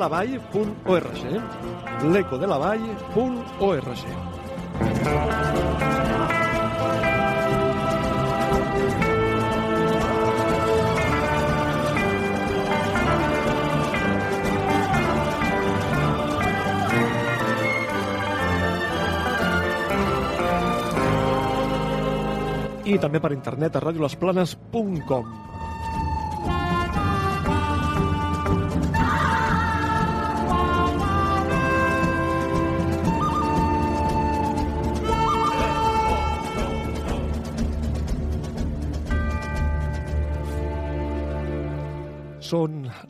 l'ecodelavall.org l'ecodelavall.org i també per internet a radiolesplanes.com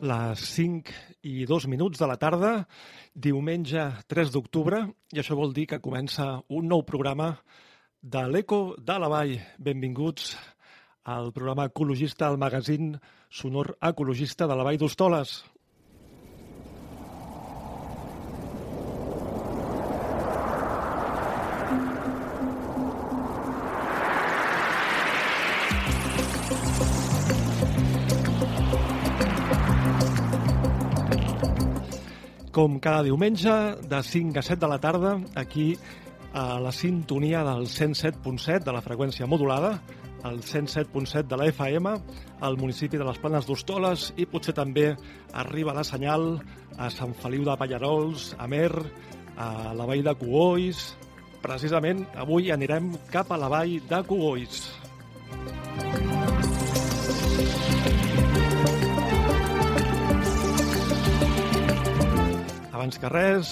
les 5 i 2 minuts de la tarda, diumenge 3 d'octubre, i això vol dir que comença un nou programa de l'Eco de la Vall. Benvinguts al programa ecologista, al magazín sonor ecologista de la Vall d'Hostoles. Com cada diumenge, de 5 a 7 de la tarda, aquí a la sintonia del 107.7 de la freqüència modulada, el 107.7 de la FM, al municipi de les Planes d'Hostoles i potser també arriba la senyal a Sant Feliu de Pallarols, a Mer, a la vall de Cogolls. Precisament avui anirem cap a la vall de Cogolls. Abans que res,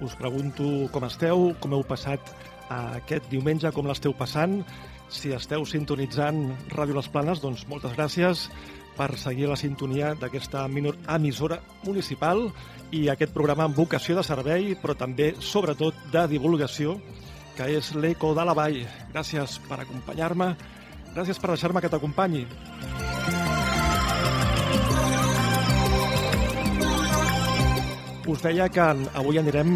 us pregunto com esteu, com heu passat aquest diumenge, com l'esteu passant. Si esteu sintonitzant Ràdio Les Planes, doncs moltes gràcies per seguir la sintonia d'aquesta emissora municipal i aquest programa amb vocació de servei, però també, sobretot, de divulgació, que és l'Eco de la Vall. Gràcies per acompanyar-me, gràcies per deixar-me que t'acompanyi. Us deia que avui anirem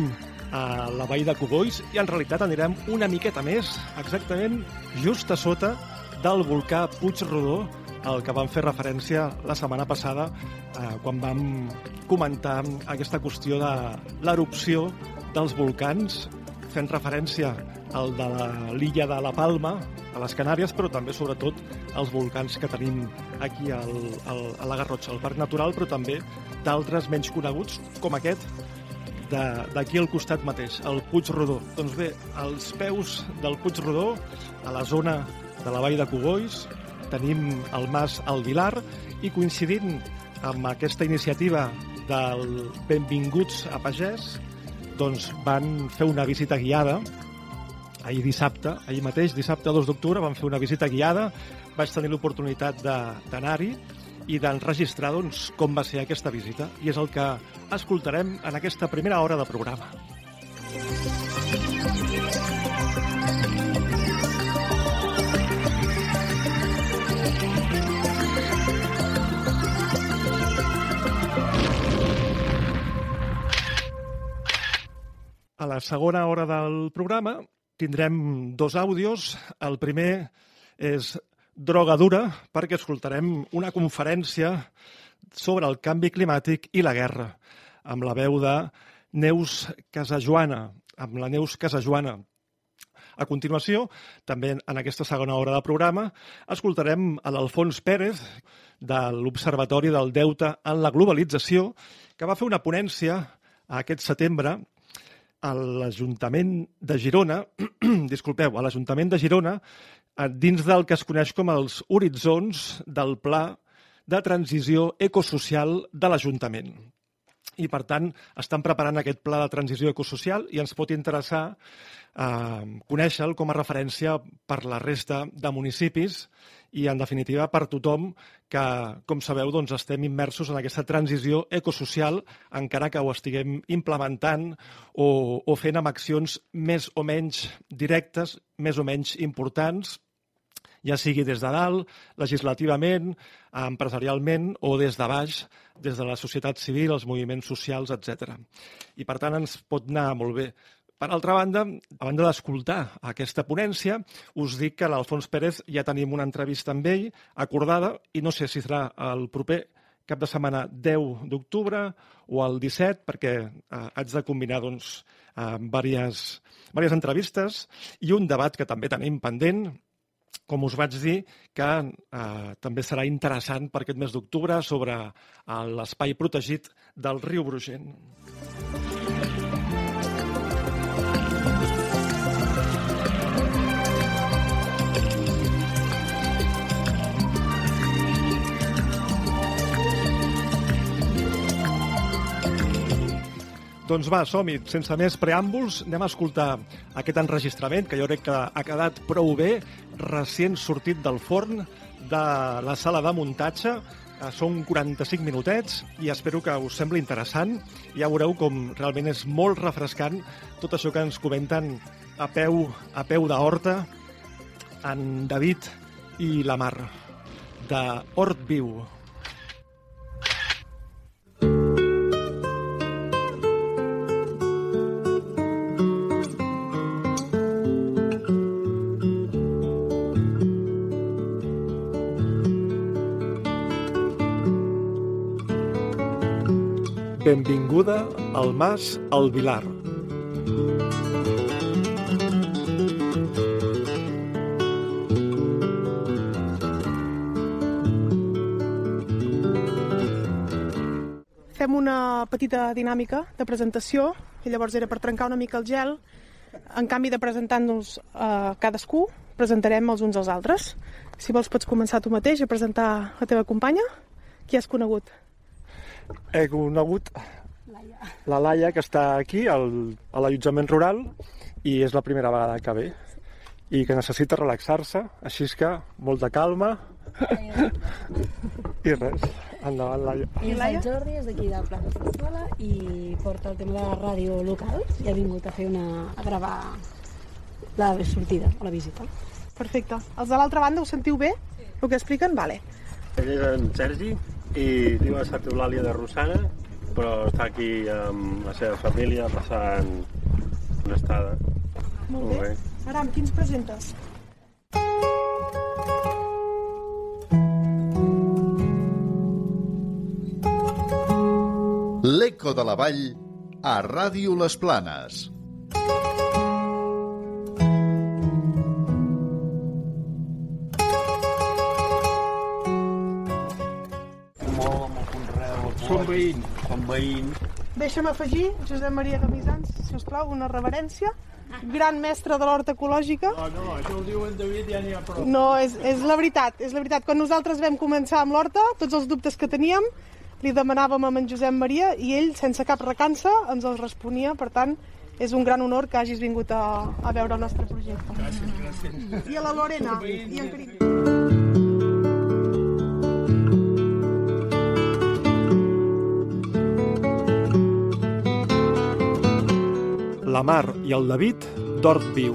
a la vall de Cogolls i en realitat anirem una miqueta més, exactament just a sota del volcà Puig Rodó, al que vam fer referència la setmana passada eh, quan vam comentar aquesta qüestió de l'erupció dels volcans, fent referència al de l'illa de la Palma, a les Canàries, però també, sobretot, els volcans que tenim aquí al, al, a la Garrotxa, al Parc Natural, però també d'altres menys coneguts, com aquest, d'aquí al costat mateix, el Puig Rodó. Doncs bé, als peus del Puig Rodó, a la zona de la vall de Cogolls, tenim el Mas El Vilar i coincidint amb aquesta iniciativa del Benvinguts a Pagès, doncs van fer una visita guiada. Ahir dissabte, ahir mateix, dissabte 2 d'octubre, vam fer una visita guiada, vaig tenir l'oportunitat d'anar-hi i d'enregistrar doncs, com va ser aquesta visita. I és el que escoltarem en aquesta primera hora de programa. A la segona hora del programa tindrem dos àudios. El primer és Droga dura, perquè escoltarem una conferència sobre el canvi climàtic i la guerra, amb la veu de Neus Casajoana, amb la Neus Casajoana. A continuació, també en aquesta segona hora de programa, escoltarem a l'Alfons Pérez, de l'Observatori del Deute en la Globalització, que va fer una ponència aquest setembre a l'Ajuntament de Girona, disculpeu, a l'Ajuntament de Girona, dins del que es coneix com els horitzons del Pla de Transició Ecosocial de l'Ajuntament. I, per tant, estan preparant aquest pla de transició ecosocial i ens pot interessar eh, conèixer-lo com a referència per la resta de municipis i, en definitiva, per tothom que, com sabeu, doncs, estem immersos en aquesta transició ecosocial, encara que ho estiguem implementant o, o fent amb accions més o menys directes, més o menys importants, ja sigui des de dalt, legislativament, empresarialment o des de baix, des de la societat civil, els moviments socials, etc. I per tant ens pot anar molt bé. Per altra banda, a banda d'escoltar aquesta ponència, us dic que l'Alfons Pérez ja tenim una entrevista amb ell acordada i no sé si serà el proper cap de setmana 10 d'octubre o el 17, perquè eh, haig de combinar doncs, eh, diverses, diverses entrevistes i un debat que també tenim pendent com us vaig dir, que eh, també serà interessant per aquest mes d'octubre sobre eh, l'espai protegit del riu Brugent. Doncs va, som-hi. Sense més preàmbuls, anem a escoltar aquest enregistrament, que jo crec que ha quedat prou bé, recient sortit del forn de la sala de muntatge. Eh, són 45 minutets i espero que us sembli interessant. Ja veureu com realment és molt refrescant tot això que ens comenten a peu, a peu d'horta en David i la Mar, de Hort Viu. Benvinguda al Mas al Vilar. Fem una petita dinàmica de presentació i llavors era per trencar una mica el gel. En canvi de presentar-nos eh, cadascú, presentarem els uns als altres. Si vols pots començar tu mateix a presentar la teva companya. Qui has conegut? He conegut la Laia, que està aquí, al, a l'allotjament rural, i és la primera vegada que ve i que necessita relaxar-se, així que molta calma i res, endavant Laia. I el Jordi és d'aquí de Plaça Escola i porta el tema de la ràdio local i ha vingut a fer una, a gravar la sortida o la visita. Perfecte. Els de l'altra banda ho sentiu bé? El que expliquen? Vale. Ell és en Sergi, i diu a Santa Eulàlia de Rossana, però està aquí amb la seva família passant una estada. Molt, Molt bé. bé. Aram, quins presentes? L'Eco de la Vall a Ràdio Les Planes. Som veïns. Som veïns. Deixa'm afegir, Josep Maria Camisans, si us plau, una reverència. Gran mestre de l'horta ecològica. No, no, això ho diu en David ja n'hi ha prou. No, és, és la veritat, és la veritat. Quan nosaltres vam començar amb l'horta, tots els dubtes que teníem, li demanàvem a en Josep Maria i ell, sense cap recança, ens els responia. Per tant, és un gran honor que hagis vingut a, a veure el nostre projecte. Gràcies, gràcies. I a la Lorena, i en Carit. Mar i el David d'Hort Viu.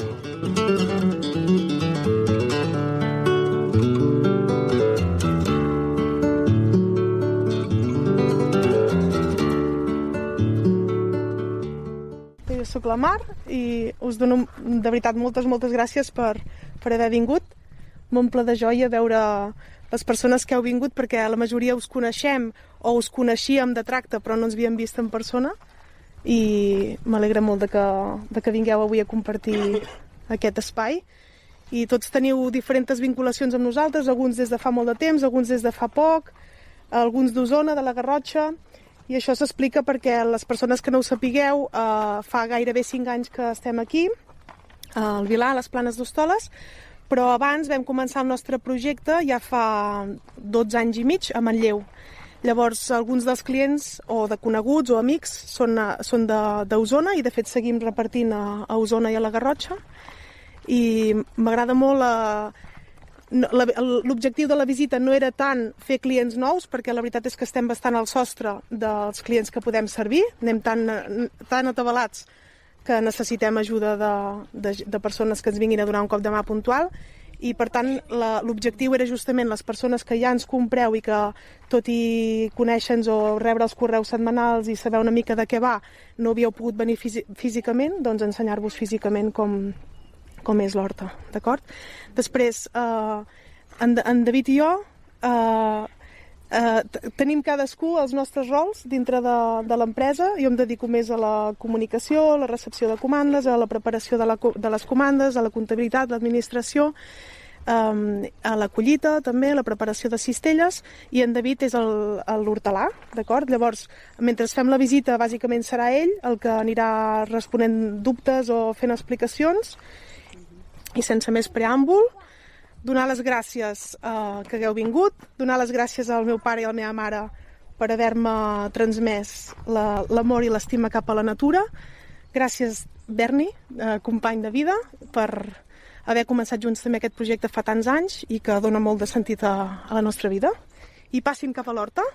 Jo soc la Mar i us dono de veritat moltes, moltes gràcies per, per haver vingut. M'omple de joia veure les persones que heu vingut perquè la majoria us coneixem o us coneixíem de tracte però no ens havíem vist en persona i m'alegra molt de que, de que vingueu avui a compartir aquest espai. I tots teniu diferents vinculacions amb nosaltres, alguns des de fa molt de temps, alguns des de fa poc, alguns d'Osona, de la Garrotxa, i això s'explica perquè les persones que no ho sapigueu, eh, fa gairebé 5 anys que estem aquí, al Vilar, a les Planes d'Hostoles, però abans vam començar el nostre projecte ja fa 12 anys i mig a Manlleu. Llavors, alguns dels clients, o de coneguts o amics, són, són d'Osona i, de fet, seguim repartint a, a Osona i a la Garrotxa. I m'agrada molt la, L'objectiu de la visita no era tant fer clients nous, perquè la veritat és que estem bastant al sostre dels clients que podem servir, anem tan, tan atabalats que necessitem ajuda de, de, de persones que ens vinguin a donar un cop de mà puntual i per tant l'objectiu era justament les persones que ja ens compreu i que tot i conèixer-nos o rebre els correus setmanals i saber una mica de què va no havíeu pogut venir físicament, doncs ensenyar-vos físicament com, com és l'horta, d'acord? Després, eh, en, en David i jo eh, eh, tenim cadascú els nostres rols dintre de, de l'empresa. Jo em dedico més a la comunicació, a la recepció de comandes, a la preparació de, la, de les comandes, a la comptabilitat, l'administració, eh, a la collita també, a la preparació de cistelles, i en David és l'hortelà, d'acord? Llavors, mentre fem la visita, bàsicament serà ell el que anirà responent dubtes o fent explicacions, i sense més preàmbul, donar les gràcies eh, que hagueu vingut, donar les gràcies al meu pare i a la meva mare per haver-me transmès l'amor la, i l'estima cap a la natura. Gràcies, Berni, eh, company de vida, per haver començat junts també aquest projecte fa tants anys i que dona molt de sentit a, a la nostra vida. I passin cap a l'horta.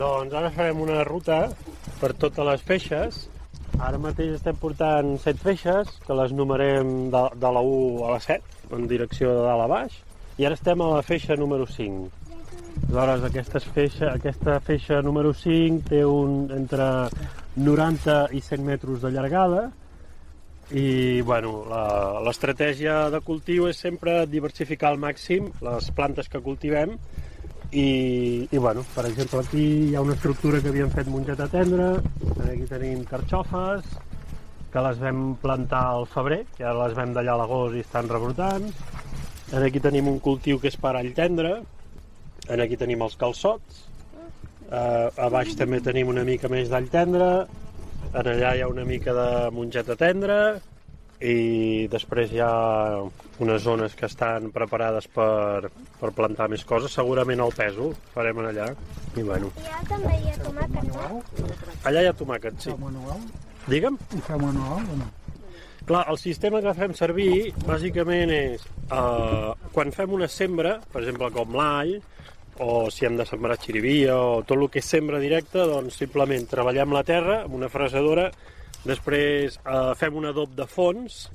Doncs ara farem una ruta per totes les feixes. Ara mateix estem portant set feixes, que les numerem de, de la 1 a la 7, en direcció de dalt a baix. I ara estem a la feixa número 5. Aleshores, aquesta feixa, aquesta feixa número 5 té un, entre 90 i 100 metres de llargada i bueno, l'estratègia de cultiu és sempre diversificar al màxim les plantes que cultivem i, i bueno, per exemple aquí hi ha una estructura que havíem fet mongeta tendra aquí tenim carxofes que les vam plantar al febrer que ara les vam d'allà a l'agost i estan rebrotant. Aquí tenim un cultiu que és per all tendre aquí tenim els calçots eh, a baix també tenim una mica més d'all tendre en allà hi ha una mica de mongeta tendra i després hi ha unes zones que estan preparades per, per plantar més coses, segurament el pèsol farem en allà. I bueno. Allà també hi ha tomàquet, no? Allà hi ha tomàquet, sí. manual? Digue'm? Ho feu manual o no? Clar, el sistema que fem servir bàsicament és uh, quan fem una sembra, per exemple com l'all, o si hem de sembrar xirivia o tot el que és sembra directa, doncs simplement treballem la terra amb una fresadora Després eh, fem un adob de fons,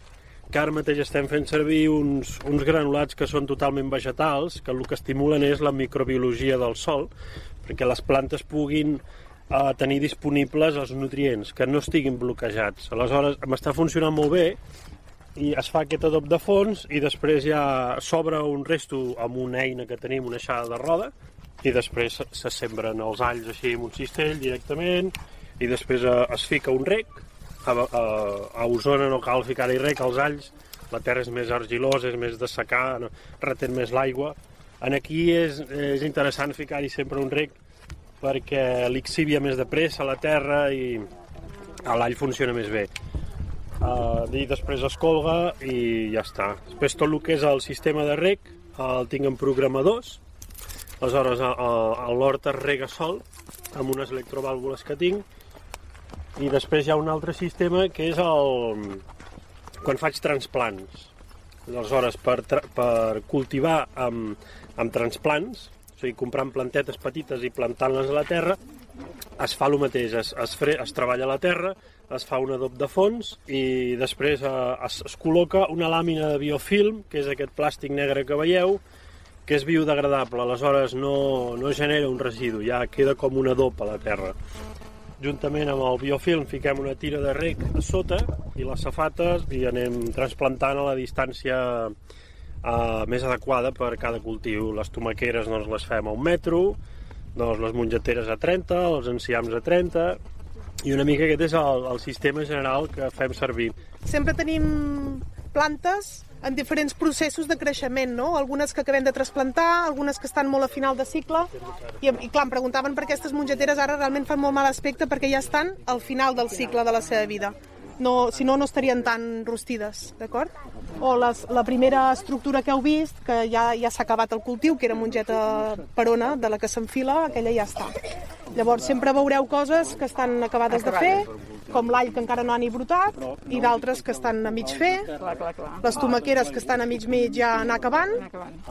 que ara mateix estem fent servir uns, uns granulats que són totalment vegetals, que el que estimulen és la microbiologia del sol, perquè les plantes puguin eh, tenir disponibles els nutrients, que no estiguin bloquejats. Aleshores, m'està funcionant molt bé, i es fa aquest adob de fons i després ja s'obre un resto amb una eina que tenim, una aixada de roda, i després se sembren els alls així amb un cistell directament, i després eh, es fica un rec, a, a, a Osona no cal ficar-hi res, que els alls, la terra és més argilosa, és més de secar, no, retén més l'aigua. En aquí és, és interessant ficar-hi sempre un rec perquè l'ixívia més de pressa a la terra i l'all funciona més bé. Uh, I després es colga i ja està. Després tot el que és el sistema de rec el tinc en programadors, aleshores a, a, a l'hort es rega sol amb unes electrovàlvules que tinc i després hi ha un altre sistema que és el... quan faig transplants. Aleshores, per, per cultivar amb, amb transplants, o sigui, comprant plantetes petites i plantant-les a la terra, es fa el mateix, es, es, fre, es treballa la terra, es fa un adob de fons i després eh, es, es col·loca una làmina de biofilm, que és aquest plàstic negre que veieu, que és biodegradable, aleshores no, no genera un residu, ja queda com una dopa a la terra. Juntament amb el biofilm fiquem una tira de rec a sota i les safates i anem transplantant a la distància eh, més adequada per cada cultiu. Les tomaqueres doncs, les fem a un metro, doncs, les mongeteres a 30, els enciams a 30, i una mica aquest és el, el sistema general que fem servir. Sempre tenim plantes en diferents processos de creixement, no? Algunes que acabem de trasplantar, algunes que estan molt a final de cicle, i, i clar, em preguntaven per aquestes mongeteres ara realment fan molt mal aspecte perquè ja estan al final del cicle de la seva vida. No, si no, no estarien tan rostides, d'acord? O les, la primera estructura que heu vist, que ja, ja s'ha acabat el cultiu, que era mongeta perona, de la que s'enfila, aquella ja està. Llavors sempre veureu coses que estan acabades de fer, com l'all que encara no ha ni brotat, i d'altres que estan a mig fer, les tomaqueres que estan a mig mig ja anar acabant,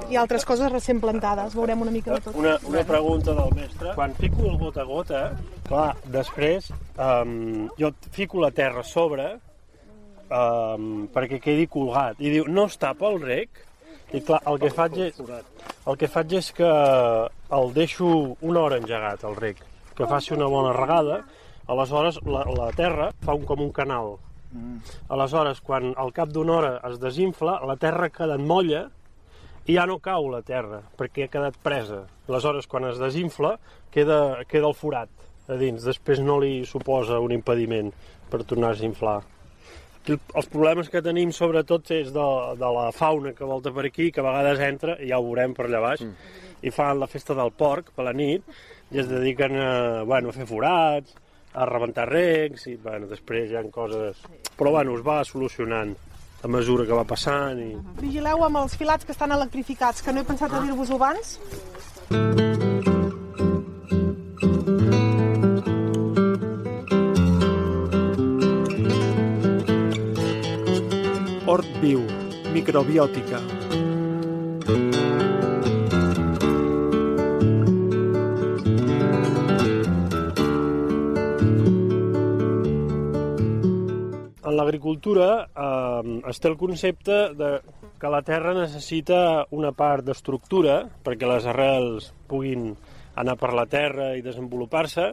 i altres coses recent plantades. Veurem una mica de tot. Una, una pregunta del mestre. Quan fico el gota a gota, clar, després um, jo fico la terra a sobre um, perquè quedi colgat. I diu, no es tapa el rec? I clar, el que faig és, el que faig és que el deixo una hora engegat, el rec, que faci una bona regada, aleshores la, la terra fa un, com un canal. Aleshores, quan al cap d'una hora es desinfla, la terra queda en molla i ja no cau la terra, perquè ha quedat presa. Aleshores, quan es desinfla, queda, queda el forat a dins. Després no li suposa un impediment per tornar a desinflar. Aquí els problemes que tenim sobretot és de, de la fauna que volta per aquí, que a vegades entra, i ja ho veurem per allà baix, mm. i fan la festa del porc per la nit, i es dediquen a, bueno, a fer forats, a rebentar recs, i bueno, després hi ha coses... Però bueno, es va solucionant a mesura que va passant i... Vigileu amb els filats que estan electrificats, que no he pensat a dir-vos-ho abans. Hort viu, microbiòtica. En l'agricultura eh, es té el concepte de que la terra necessita una part d'estructura perquè les arrels puguin anar per la terra i desenvolupar-se,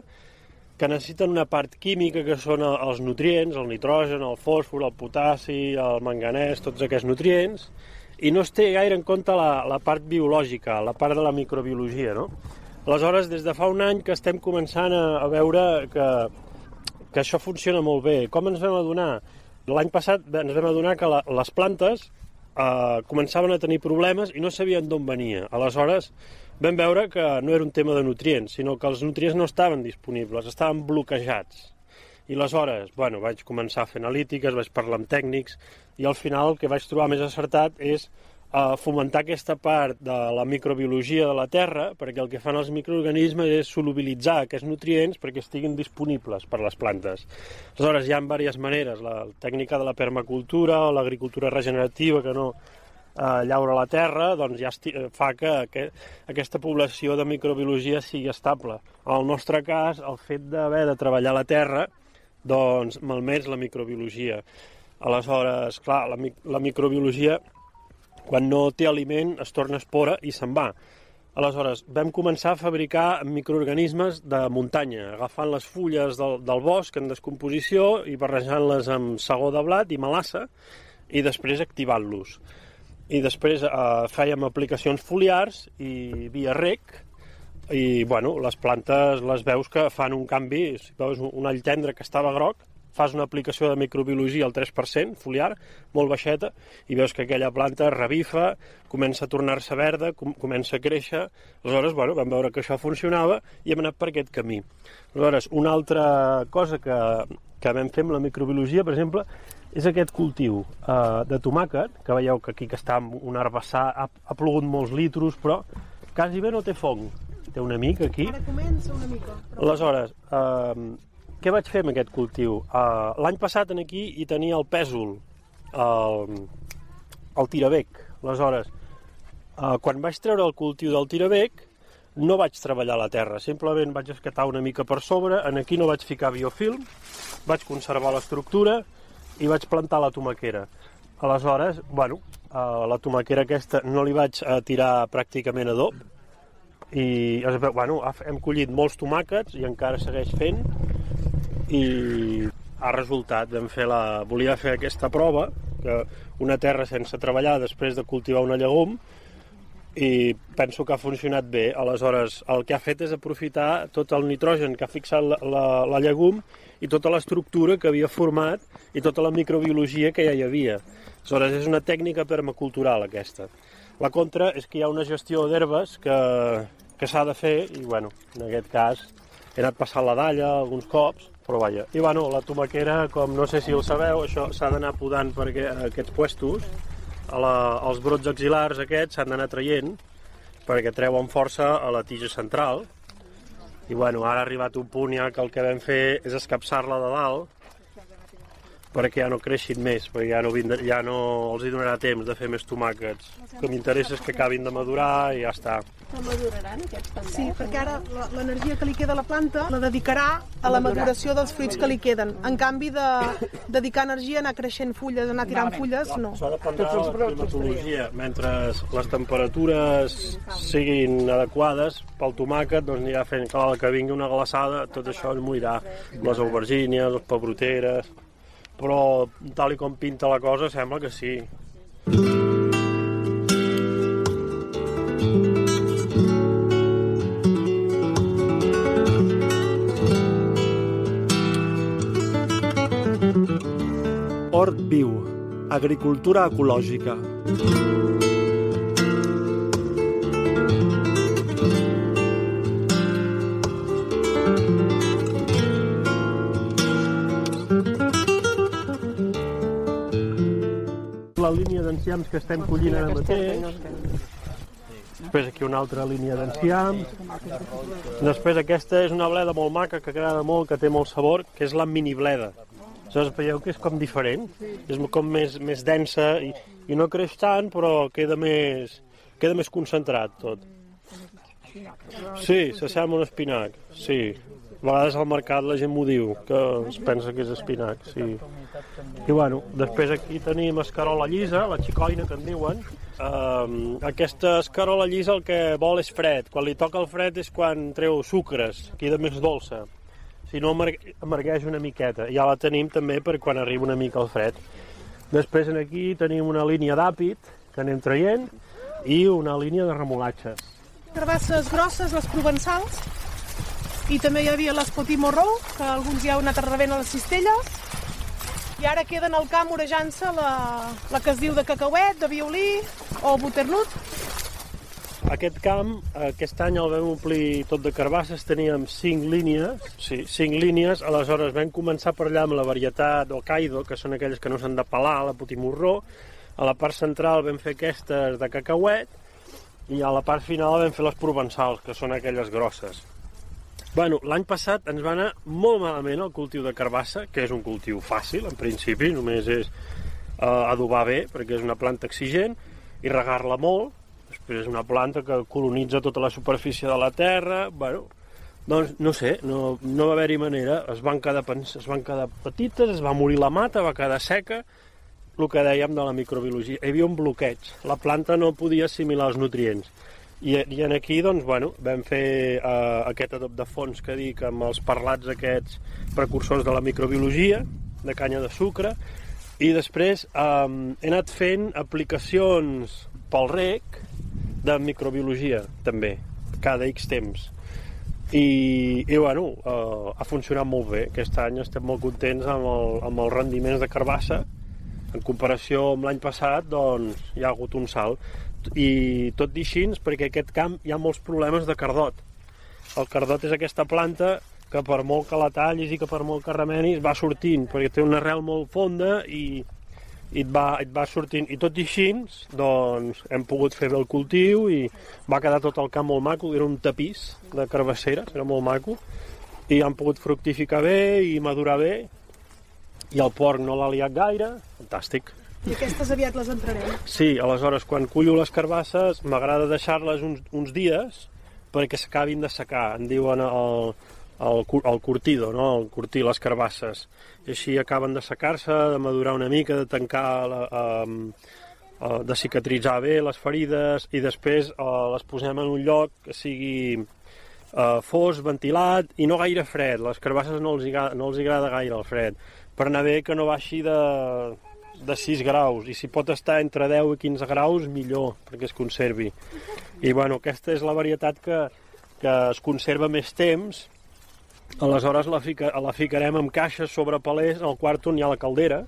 que necessiten una part química que són els nutrients, el nitrogen, el fòsfor, el potassi, el manganès, tots aquests nutrients, i no es té gaire en compte la, la part biològica, la part de la microbiologia, no? Aleshores, des de fa un any que estem començant a, a veure que, que això funciona molt bé. Com ens vam adonar? L'any passat ens vam adonar que la, les plantes eh, començaven a tenir problemes i no sabien d'on venia. Aleshores, vam veure que no era un tema de nutrients, sinó que els nutrients no estaven disponibles, estaven bloquejats. I aleshores, bueno, vaig començar a fer analítiques, vaig parlar amb tècnics, i al final el que vaig trobar més acertat és eh, fomentar aquesta part de la microbiologia de la terra, perquè el que fan els microorganismes és solubilitzar aquests nutrients perquè estiguin disponibles per a les plantes. Aleshores, hi ha diverses maneres, la tècnica de la permacultura o l'agricultura regenerativa, que no eh, llaura la terra, doncs ja fa que, que aquesta població de microbiologia sigui estable. En el nostre cas, el fet d'haver de treballar la terra, doncs malmets la microbiologia. Aleshores, clar, la, la microbiologia, quan no té aliment, es torna espora i se'n va. Aleshores, vam començar a fabricar microorganismes de muntanya, agafant les fulles del, del bosc en descomposició i barrejant-les amb sagó de blat i melassa i després activant-los. I després eh, fèiem aplicacions foliars i via rec i, bueno, les plantes les veus que fan un canvi. Si veus un all tendre que estava groc, fas una aplicació de microbiologia al 3%, foliar, molt baixeta, i veus que aquella planta revifa, comença a tornar-se verda, com comença a créixer. Aleshores, bueno, vam veure que això funcionava i hem anat per aquest camí. Aleshores, una altra cosa que, que vam fer amb la microbiologia, per exemple, és aquest cultiu eh, de tomàquet, que veieu que aquí que està amb un herbassar, ha, ha plogut molts litros, però quasi bé no té fong. Té una mica aquí. Ara comença una mica. Però... Aleshores, eh, què vaig fer amb aquest cultiu? Uh, L'any passat en aquí hi tenia el pèsol, el, el tirabec. Aleshores, uh, quan vaig treure el cultiu del tirabec, no vaig treballar la terra, simplement vaig escatar una mica per sobre, en aquí no vaig ficar biofilm, vaig conservar l'estructura i vaig plantar la tomaquera. Aleshores, bueno, a la tomaquera aquesta no li vaig a tirar pràcticament adob, i bueno, hem collit molts tomàquets i encara segueix fent i ha resultat, vam fer la, volia fer aquesta prova, que una terra sense treballar després de cultivar una llegum, i penso que ha funcionat bé. Aleshores, el que ha fet és aprofitar tot el nitrogen que ha fixat la, la, la llegum i tota l'estructura que havia format i tota la microbiologia que ja hi havia. Aleshores, és una tècnica permacultural, aquesta. La contra és que hi ha una gestió d'herbes que, que s'ha de fer i, bueno, en aquest cas he anat passant la dalla alguns cops, però vaja. I, bueno, la tomaquera, com no sé si ho sabeu, això s'ha d'anar podant perquè aquests puestos, a la, els brots axilars aquests s'han d'anar traient perquè treuen força a la tija central i bueno, ara ha arribat un punt ja que el que vam fer és escapçar-la de dalt perquè ja no creixin més, perquè ja no, vindrà, ja no els hi donarà temps de fer més tomàquets. El que m'interessa és que acabin de madurar i ja està. Que maduraran aquests també? Sí, perquè ara la- l'energia que li queda a la planta la dedicarà a la maduració dels fruits que li queden. En canvi de dedicar energia a anar creixent fulles, a anar tirant fulles, no. Això dependrà de la climatologia. Mentre les temperatures siguin adequades pel tomàquet, doncs anirà fent, clar, que vingui una glaçada, tot això es morirà. Les aubergínies, les pebroteres... Però, tal i com pinta la cosa, sembla que sí. Hort viu, agricultura ecològica. La línia d'enciams que estem collint ara mateix. Després aquí una altra línia d'enciams. Després aquesta és una bleda molt maca que agrada molt, que té molt sabor, que és la mini bleda. Aleshores veieu que és com diferent, és com més, més densa i, i no creix tant, però queda més, queda més concentrat tot. Sí, s'assembla un espinac, sí. A vegades al mercat la gent m'ho diu, que es pensa que és espinac, sí. I bueno, després aquí tenim escarola llisa, la xicoina que en diuen. Um, aquesta escarola llisa el que vol és fred. Quan li toca el fred és quan treu sucres, queda més dolça. Si no, amarg- amargueix una miqueta. Ja la tenim també per quan arriba una mica el fred. Després en aquí tenim una línia d'àpid que anem traient i una línia de remolatges. Carbasses grosses, les provençals, i també hi havia les Petit Morró, que alguns ja heu anat rebent a les cistelles, i ara queden al camp orejant-se la, la que es diu de cacauet, de violí o butternut. Aquest camp, aquest any el vam omplir tot de carbasses, teníem cinc línies, sí, cinc línies, aleshores vam començar per allà amb la varietat Hokkaido, que són aquelles que no s'han de pelar, la putimorró, a la part central vam fer aquestes de cacauet, i a la part final vam fer les provençals, que són aquelles grosses. Bueno, l'any passat ens va anar molt malament el cultiu de carbassa, que és un cultiu fàcil, en principi, només és eh, adobar bé, perquè és una planta exigent, i regar-la molt, després és una planta que colonitza tota la superfície de la terra, bueno, doncs no sé, no, no va haver-hi manera, es van, quedar, es van quedar petites, es va morir la mata, va quedar seca, el que dèiem de la microbiologia, hi havia un bloqueig, la planta no podia assimilar els nutrients. I, i en aquí, doncs, bueno, vam fer eh, aquest adob de fons que dic amb els parlats aquests precursors de la microbiologia, de canya de sucre, i després eh, he anat fent aplicacions pel rec de microbiologia, també, cada X temps. I, i bueno, eh, ha funcionat molt bé. Aquest any estem molt contents amb, el, amb els rendiments de carbassa. En comparació amb l'any passat, doncs, hi ha hagut un salt. I tot i així, perquè aquest camp hi ha molts problemes de cardot. El cardot és aquesta planta que per molt que la tallis i que per molt que remenis va sortint, perquè té una arrel molt fonda i, i et va, et va sortint. I tot i així, doncs, hem pogut fer el cultiu i va quedar tot el camp molt maco. Era un tapís de carbasseres, era molt maco. I han pogut fructificar bé i madurar bé. I el porc no l'ha liat gaire. Fantàstic. I aquestes aviat les entrarem. Sí, aleshores, quan cullo les carbasses, m'agrada deixar-les uns, uns dies perquè s'acabin de secar. En diuen el, el, el curtido, no? el curtir les carbasses. I així acaben de secar-se, de madurar una mica, de tancar la, um, eh, de cicatritzar bé les ferides i després eh, les posem en un lloc que sigui eh, fos, ventilat i no gaire fred. Les carbasses no els, no els agrada gaire el fred. Per anar bé que no baixi de, de 6 graus i si pot estar entre 10 i 15 graus millor perquè es conservi. I bueno, aquesta és la varietat que, que es conserva més temps Aleshores la, fica, la ficarem en caixes sobre palers al quart on hi ha la caldera.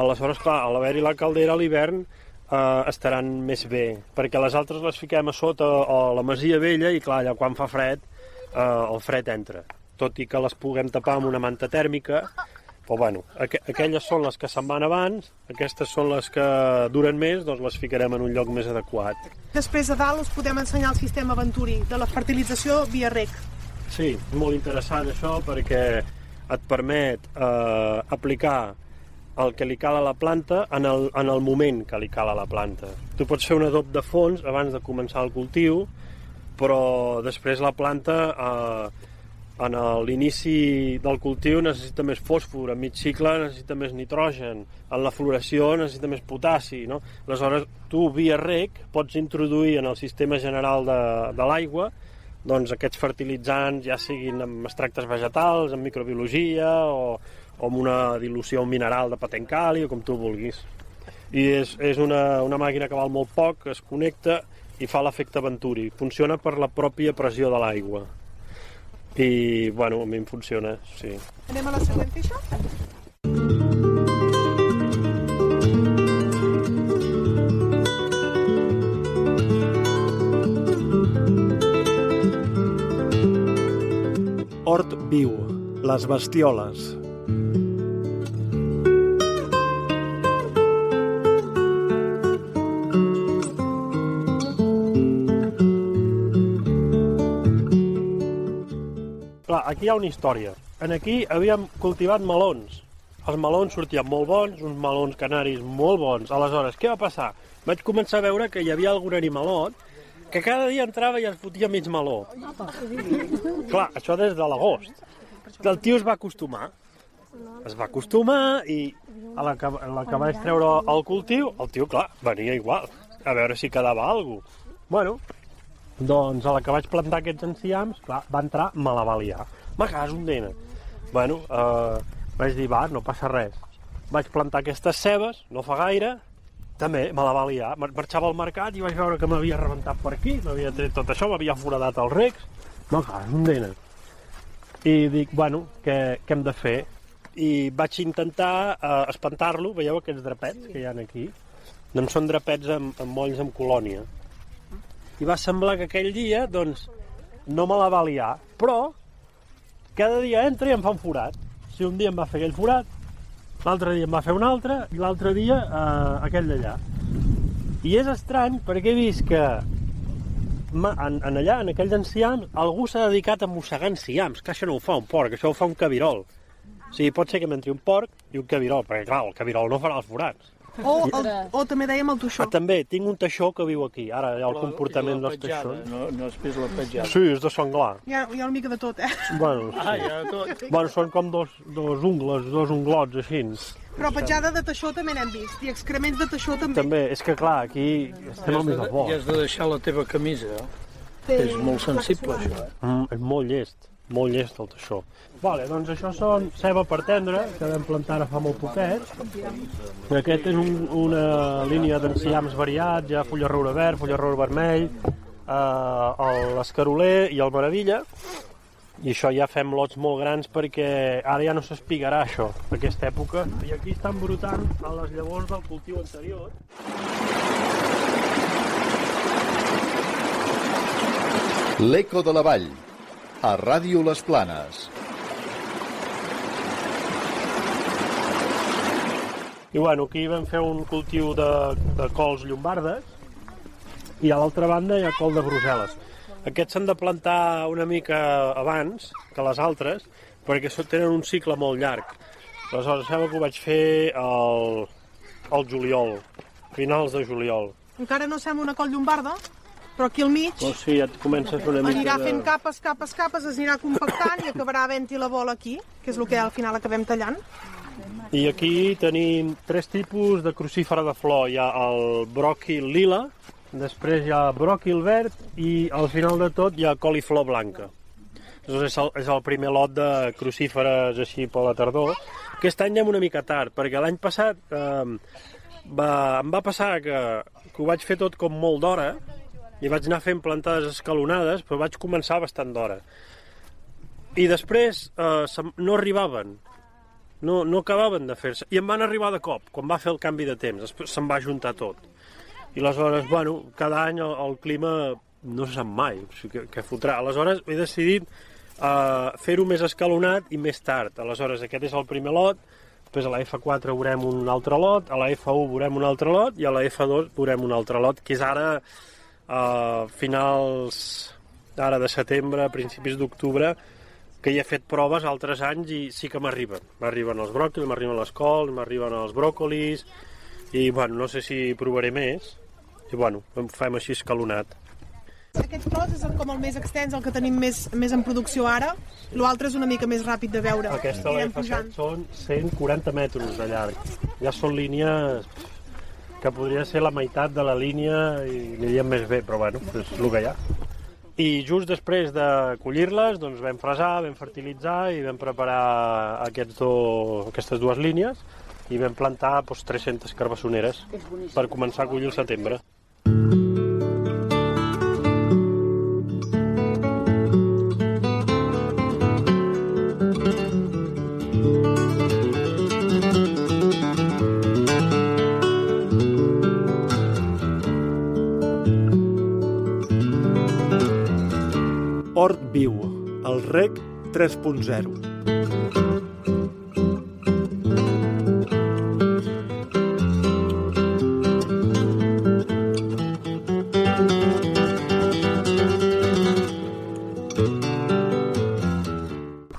Aleshores, clar, a l'haver-hi la caldera a l'hivern eh, estaran més bé, perquè les altres les fiquem a sota a la masia vella i clar, allà quan fa fred, eh, el fred entra. Tot i que les puguem tapar amb una manta tèrmica, però bueno, aqu aquelles són les que se'n van abans, aquestes són les que duren més, doncs les ficarem en un lloc més adequat. Després a dalt us podem ensenyar el sistema Venturi de la fertilització via rec. Sí, molt interessant això perquè et permet eh, aplicar el que li cal a la planta en el, en el moment que li cal a la planta. Tu pots fer un adob de fons abans de començar el cultiu, però després la planta eh, en l'inici del cultiu necessita més fòsfor, en mig cicle necessita més nitrogen, en la floració necessita més potassi, no? Aleshores, tu via rec pots introduir en el sistema general de, de l'aigua doncs aquests fertilitzants, ja siguin amb extractes vegetals, amb microbiologia o, o amb una dilució mineral de patencali o com tu vulguis. I és, és una, una màquina que val molt poc, es connecta i fa l'efecte Venturi. Funciona per la pròpia pressió de l'aigua. I, bueno, a mi em funciona, sí. Anem a la següent feixa? Hort viu, les bestioles. Aquí hi ha una història. En aquí havíem cultivat melons. Els melons sortien molt bons, uns melons canaris molt bons. Aleshores, què va passar? Vaig començar a veure que hi havia algun animalot que cada dia entrava i es fotia mig meló. Clar, això des de l'agost. El tio es va acostumar. Es va acostumar i a la que, a la que vaig treure el cultiu, el tio, clar, venia igual, a veure si quedava alguna cosa. Bueno, doncs a la que vaig plantar aquests enciams, clar, va entrar malabaliar. Me caso un dena. Bueno, eh, vaig dir, va, no passa res. Vaig plantar aquestes cebes, no fa gaire, també me la va liar. Mar- Marxava al mercat i vaig veure que m'havia rebentat per aquí, m'havia tret tot això, m'havia foradat els recs. Me caso un dena. I dic, bueno, què, què hem de fer? I vaig intentar eh, espantar-lo, veieu aquests drapets que hi ha aquí? Doncs són drapets amb, amb molls amb colònia i va semblar que aquell dia, doncs, no me la va liar, però cada dia entra i em fa un forat. Si un dia em va fer aquell forat, l'altre dia em va fer un altre, i l'altre dia eh, aquell d'allà. I és estrany perquè he vist que en, en allà, en aquells enciams, algú s'ha dedicat a mossegar enciams, que això no ho fa un porc, això ho fa un cabirol. O sigui, pot ser que m'entri un porc i un cabirol, perquè clar, el cabirol no farà els forats. O, el, o també dèiem el toixó. Ah, també, tinc un teixó que viu aquí. Ara el comportament dels teixons. No, no has vist la petjada. Sí, és de senglar. Hi ha, hi ha una mica de tot, eh? Bueno, Ah, sí. ja tot. bueno són com dos, dos ungles, dos unglots així. Però petjada de teixó també n'hem vist. I excrements de teixó també. També, és que clar, aquí estem al mig del I bosc. has de deixar la teva camisa. eh? És molt sensible, això. Eh? Mm, és molt llest, molt llest el teixó. Vale, doncs això són ceba per tendre, que vam plantar fa molt poquet. Aquest és un, una línia d'enciams variats, ha fulla roure verd, fulla roure vermell, eh, l'escaroler i el meravilla. I això ja fem lots molt grans perquè ara ja no s'espigarà això, aquesta època. I aquí estan brotant a les llavors del cultiu anterior. L'Eco de la Vall, a Ràdio Les Planes. I bueno, aquí vam fer un cultiu de, de cols llombardes i a l'altra banda hi ha col de Brussel·les. Aquests s'han de plantar una mica abans que les altres perquè tenen un cicle molt llarg. Aleshores, sembla que ho vaig fer al, al juliol, finals de juliol. Encara no sembla una col llombarda, Però aquí al mig O sigui, et comença a fer una mica anirà de... fent capes, capes, capes, es anirà compactant i acabarà havent-hi la bola aquí, que és el que al final acabem tallant. I aquí tenim tres tipus de crucífera de flor. Hi ha el bròquil lila, després hi ha bròquil verd i al final de tot hi ha coliflor blanca. Doncs és el, és el primer lot de crucíferes així per la tardor. Aquest any anem una mica tard, perquè l'any passat eh, va, em va passar que, que ho vaig fer tot com molt d'hora i vaig anar fent plantades escalonades, però vaig començar bastant d'hora. I després eh, no arribaven, no, no acabaven de fer-se. I em van arribar de cop, quan va fer el canvi de temps, se'n va juntar tot. I aleshores, bueno, cada any el, el clima no se sap mai, o sigui, que fotrà. Aleshores he decidit uh, fer-ho més escalonat i més tard. Aleshores aquest és el primer lot, després a la F4 veurem un altre lot, a la F1 veurem un altre lot i a la F2 veurem un altre lot, que és ara a finals ara de setembre, principis d'octubre, que hi he fet proves altres anys i sí que m'arriben. M'arriben els bròquils, m'arriben les cols, m'arriben els bròcolis, i bueno, no sé si provaré més. I bueno, em fem així escalonat. Aquest tros és com el més extens, el que tenim més, més en producció ara. L'altre és una mica més ràpid de veure. Aquesta, Irem F7, són 140 metres de llarg. Ja són línies que podria ser la meitat de la línia i anirien més bé, però bueno, és el que hi ha. I just després de collir-les, doncs vam fresar, vam fertilitzar i vam preparar aquests do, aquestes dues línies i vam plantar doncs, 300 carbassoneres per començar a collir el setembre. Hort rec 3.0.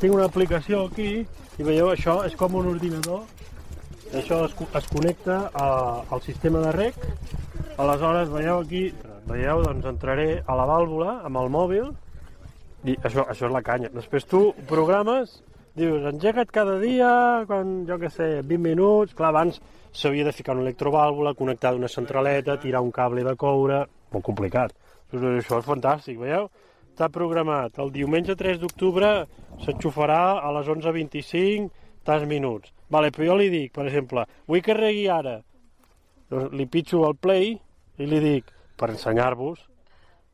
Tinc una aplicació aquí i veieu, això és com un ordinador. Això es, es connecta a, al sistema de rec. Aleshores, veieu aquí, veieu, doncs entraré a la vàlvula amb el mòbil i això, això és la canya. Després tu programes, dius, engega't cada dia, quan, jo que sé, 20 minuts. Clar, abans s'havia de ficar una electrovàlvula, connectar d'una centraleta, tirar un cable de coure... Molt complicat. Això és fantàstic, veieu? Està programat. El diumenge 3 d'octubre s'enxufarà a les 11.25 tants minuts. Vale, però jo li dic, per exemple, vull que regui ara. Doncs li pitxo el play i li dic, per ensenyar-vos,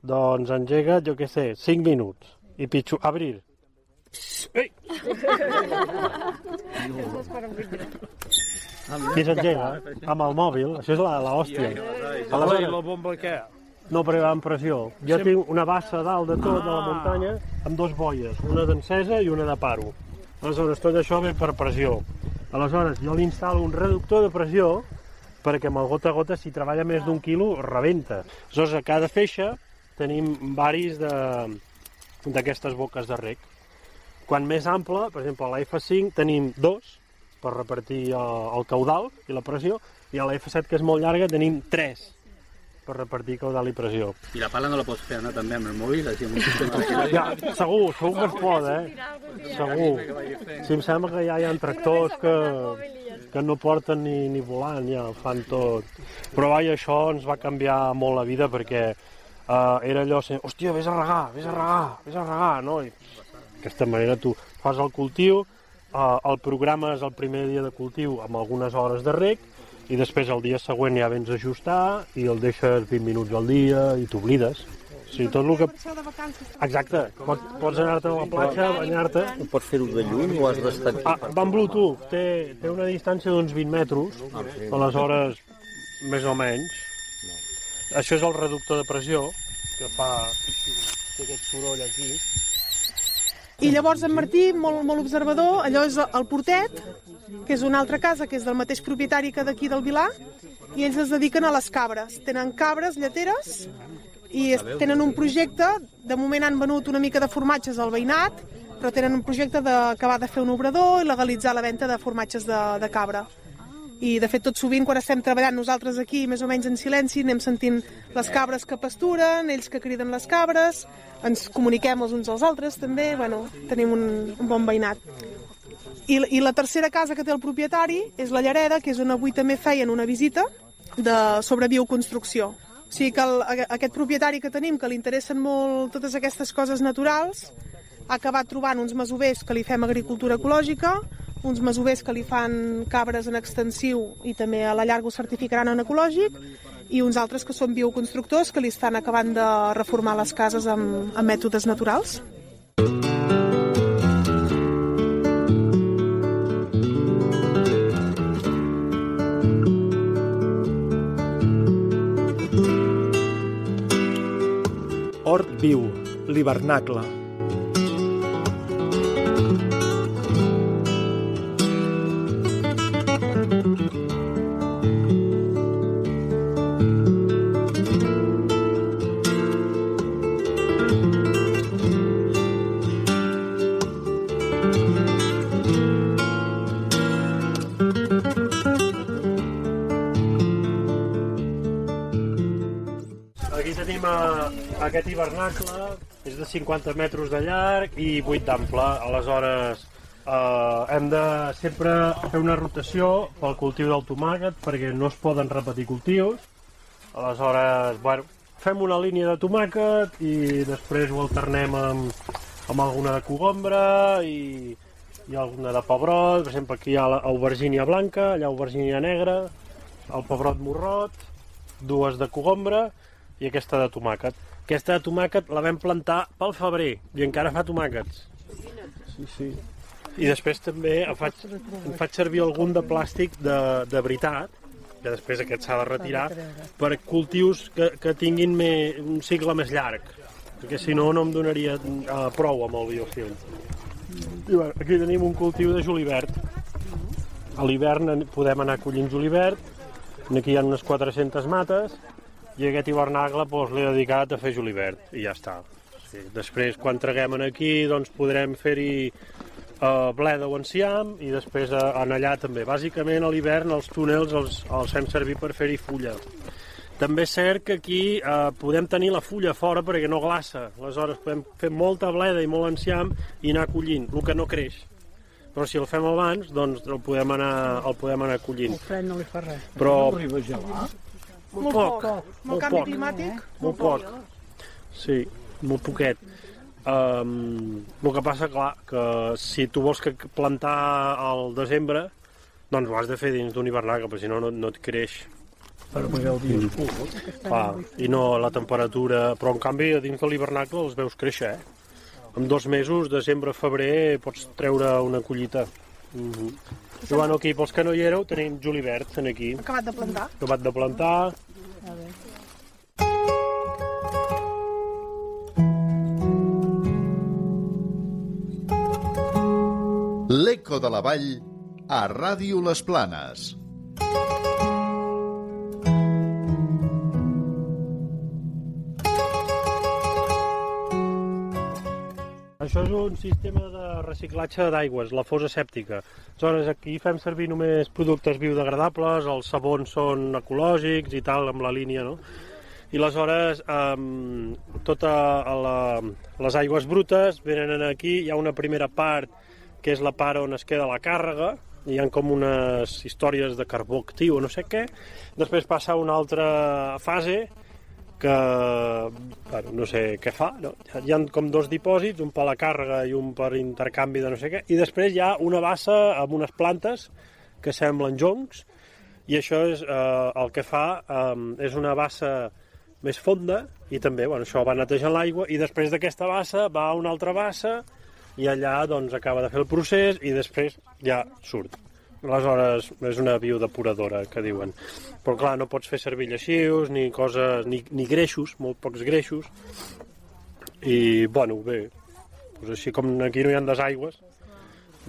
doncs engega, jo què sé, 5 minuts. I pitxo, abrir. Ei! I s'engega amb el mòbil, això és la, la hòstia. Aleshores, la bomba què? no va amb pressió. Jo tinc una bassa dalt de tot, de la muntanya, amb dos boies, una d'encesa i una de paro. Aleshores, tot això ve per pressió. Aleshores, jo li instal·lo un reductor de pressió perquè amb el gota a gota, si treballa més d'un quilo, rebenta. Aleshores, a cada feixa tenim varis de- d'aquestes boques de rec. Quan més ample, per exemple, a la F5 tenim dos per repartir el, el caudal i la pressió, i a la F7, que és molt llarga, tenim tres per repartir caudal i pressió. I la pala no la pots fer anar també amb el mòbil, així amb un sistema de Ja, segur, segur que es pot, eh? Segur. Si em sembla que ja hi ha tractors que, que no porten ni, ni volant, ja ho fan tot. Però vaja, això ens va canviar molt la vida perquè uh, era allò, sempre, hòstia, vés a regar, vés a regar, vés a regar, no? I d'aquesta manera tu fas el cultiu, uh, el programes el primer dia de cultiu amb algunes hores de rec, i després el dia següent ja vens a ajustar i el deixes 20 minuts al dia i t'oblides. O sigui, tot el que... Exacte, pots, pots anar-te a la platja, banyar-te. Pots fer-ho de lluny o has d'estar aquí? Ah, va amb Bluetooth, té, té una distància d'uns 20 metres, aleshores, més o menys. Això és el reductor de pressió, que fa aquest soroll aquí. I llavors en Martí, molt, molt observador, allò és el Portet, que és una altra casa que és del mateix propietari que d'aquí del Vilar, i ells es dediquen a les cabres. Tenen cabres lleteres i es, tenen un projecte, de moment han venut una mica de formatges al veïnat, però tenen un projecte d'acabar de fer un obrador i legalitzar la venda de formatges de, de cabra. I, de fet, tot sovint, quan estem treballant nosaltres aquí, més o menys en silenci, anem sentint les cabres que pasturen, ells que criden les cabres, ens comuniquem els uns als altres, també, bueno, tenim un, un bon veïnat. I, I la tercera casa que té el propietari és la Llareda, que és on avui també feien una visita de, sobre bioconstrucció. O sigui que el, aquest propietari que tenim, que li interessen molt totes aquestes coses naturals, ha acabat trobant uns masovers que li fem agricultura ecològica, uns masovers que li fan cabres en extensiu i també a la llarga ho certificaran en ecològic, i uns altres que són bioconstructors que li estan acabant de reformar les cases amb, amb mètodes naturals. Hort viu, l'hivernacle. Aquest hivernacle, és de 50 metres de llarg i 8 d'ample. Aleshores, eh, hem de sempre fer una rotació pel cultiu del tomàquet perquè no es poden repetir cultius. Aleshores, bueno, fem una línia de tomàquet i després ho alternem amb, amb alguna de cogombra i, i alguna de pebrot. Per exemple, aquí hi ha l'aubergínia blanca, allà aubergínia negra, el pebrot morrot, dues de cogombra i aquesta de tomàquet. Aquesta de tomàquet la vam plantar pel febrer i encara fa tomàquets. Sí, sí. I després també em faig, em faig servir algun de plàstic de, de veritat, que després aquest s'ha de retirar, per cultius que, que tinguin me, un cicle més llarg, perquè si no no em donaria uh, prou amb el biofilm. I bueno, aquí tenim un cultiu de julivert. A l'hivern podem anar collint julivert, aquí hi ha unes 400 mates, i aquest hivernacle doncs, l'he dedicat a fer julivert i ja està. Sí. Després, quan traguem en aquí, doncs podrem fer-hi uh, bleda o enciam i després uh, en allà també. Bàsicament a l'hivern els túnels els, els fem servir per fer-hi fulla. També és cert que aquí eh, podem tenir la fulla fora perquè no glaça. Aleshores podem fer molta bleda i molt enciam i anar collint, el que no creix. Però si el fem abans, doncs el podem anar, el podem anar collint. El fred no li fa res. Però No arriba a gelar. Molt poc, el molt canvi poc. climàtic, Molt poc. Sí, molt poquet. Um, el que passa, clar, que si tu vols que plantar al desembre, doncs ho has de fer dins d'un hivernacle, perquè si no, no, no et creix. Per pagar el dia escur. Clar, I no la temperatura... Però, en canvi, dins de l'hivernacle els veus créixer, eh? En dos mesos, desembre, febrer, pots treure una collita. Mm -hmm. Bueno, aquí, pels que no hi éreu, tenim julivert aquí, acabat de plantar. acabat de plantar, L'Eco de la Vall a Ràdio Les Planes. Això és un sistema de reciclatge d'aigües, la fosa sèptica. Aleshores, aquí fem servir només productes biodegradables, els sabons són ecològics i tal, amb la línia, no? I aleshores, um, totes la, les aigües brutes venen aquí, hi ha una primera part que és la part on es queda la càrrega, hi ha com unes històries de carbó actiu o no sé què, després passa a una altra fase que bueno, no sé què fa, no? hi ha com dos dipòsits, un per la càrrega i un per intercanvi de no sé què, i després hi ha una bassa amb unes plantes que semblen joncs, i això és eh, el que fa, eh, és una bassa més fonda, i també bueno, això va netejant l'aigua, i després d'aquesta bassa va a una altra bassa, i allà doncs acaba de fer el procés, i després ja surt. Aleshores, és una biodepuradora, que diuen. Però clar, no pots fer servir lleixius, ni coses, ni, ni greixos, molt pocs greixos. I, bueno, bé, doncs així com aquí no hi ha desaigües,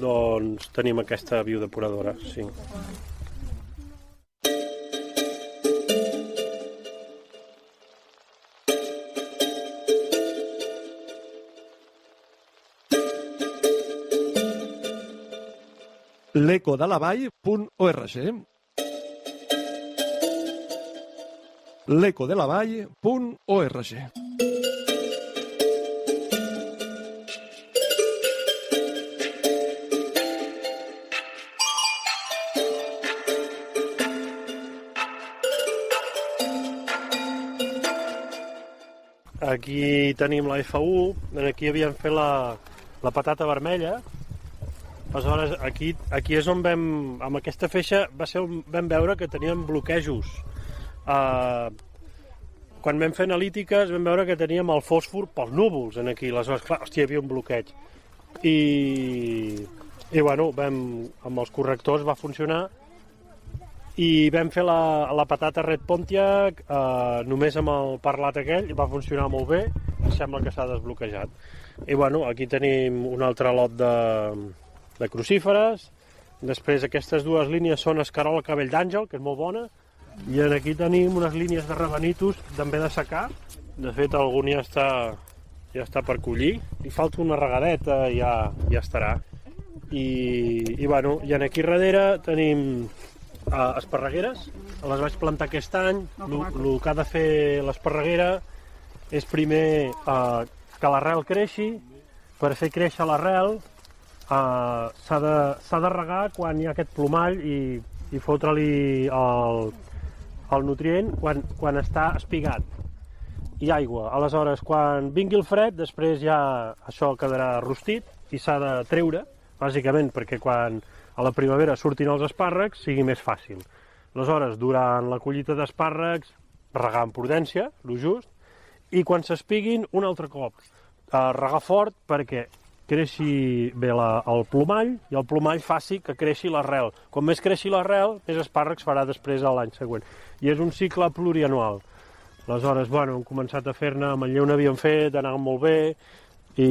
doncs tenim aquesta biodepuradora, sí. l'ecodelavall.org l'ecodelavall.org. Aquí tenim la F1, aquí havíem fet la, la patata vermella. Aleshores, aquí, aquí és on vam, amb aquesta feixa, va ser on vam veure que teníem bloquejos. Uh, quan vam fer analítiques vam veure que teníem el fòsfor pels núvols en aquí. Aleshores, clar, hòstia, hi havia un bloqueig. I, i bueno, vam, amb els correctors va funcionar i vam fer la, la patata Red Pontiac eh, només amb el parlat aquell, va funcionar molt bé, sembla que s'ha desbloquejat. I bueno, aquí tenim un altre lot de, de crucíferes, després aquestes dues línies són escarola cabell d'àngel, que és molt bona, i en aquí tenim unes línies de rabanitos també de secar, de fet algun ja està, ja està per collir, li falta una regadeta i ja, ja estarà. I, i bueno, i en aquí darrere tenim uh, esparregueres, les vaig plantar aquest any. El que ha de fer l'esparreguera és primer uh, que l'arrel creixi. Per fer créixer l'arrel uh, s'ha de, de regar quan hi ha aquest plomall i, i fotre-li el, el nutrient quan, quan està espigat i aigua. Aleshores, quan vingui el fred, després ja això quedarà rostit i s'ha de treure, bàsicament perquè quan a la primavera surtin els espàrrecs sigui més fàcil. Aleshores, durant la collita d'espàrrecs, regar amb prudència, el just, i quan s'espiguin, un altre cop, eh, regar fort perquè creixi bé la, el plomall i el plomall faci que creixi l'arrel. Com més creixi l'arrel, més espàrrecs farà després l'any següent. I és un cicle plurianual. Aleshores, bueno, hem començat a fer-ne, amb el lleu n'havíem fet, anava molt bé, i,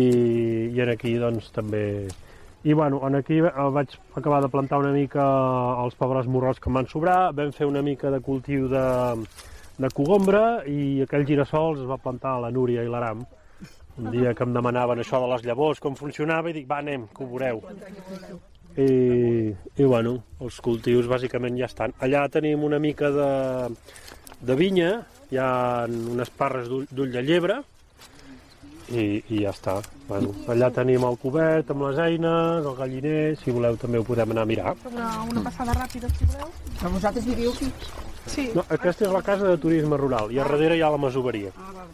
i en aquí, doncs, també i bueno, en aquí eh, vaig acabar de plantar una mica els pobres morrots que em van sobrar, vam fer una mica de cultiu de, de cogombra i aquells girassols es va plantar a la Núria i l'Aram. Un dia que em demanaven això de les llavors, com funcionava, i dic, va, anem, que ho veureu. I, i bueno, els cultius bàsicament ja estan. Allà tenim una mica de, de vinya, hi ha unes parres d'ull de llebre, i, i ja està. Bueno, allà tenim el cubet amb les eines, el galliner, si voleu també ho podem anar a mirar. Una, una passada ràpida, si voleu. Però vosaltres viviu aquí? Sí. No, aquesta és la casa de turisme rural i a darrere hi ha la masoveria. Ah,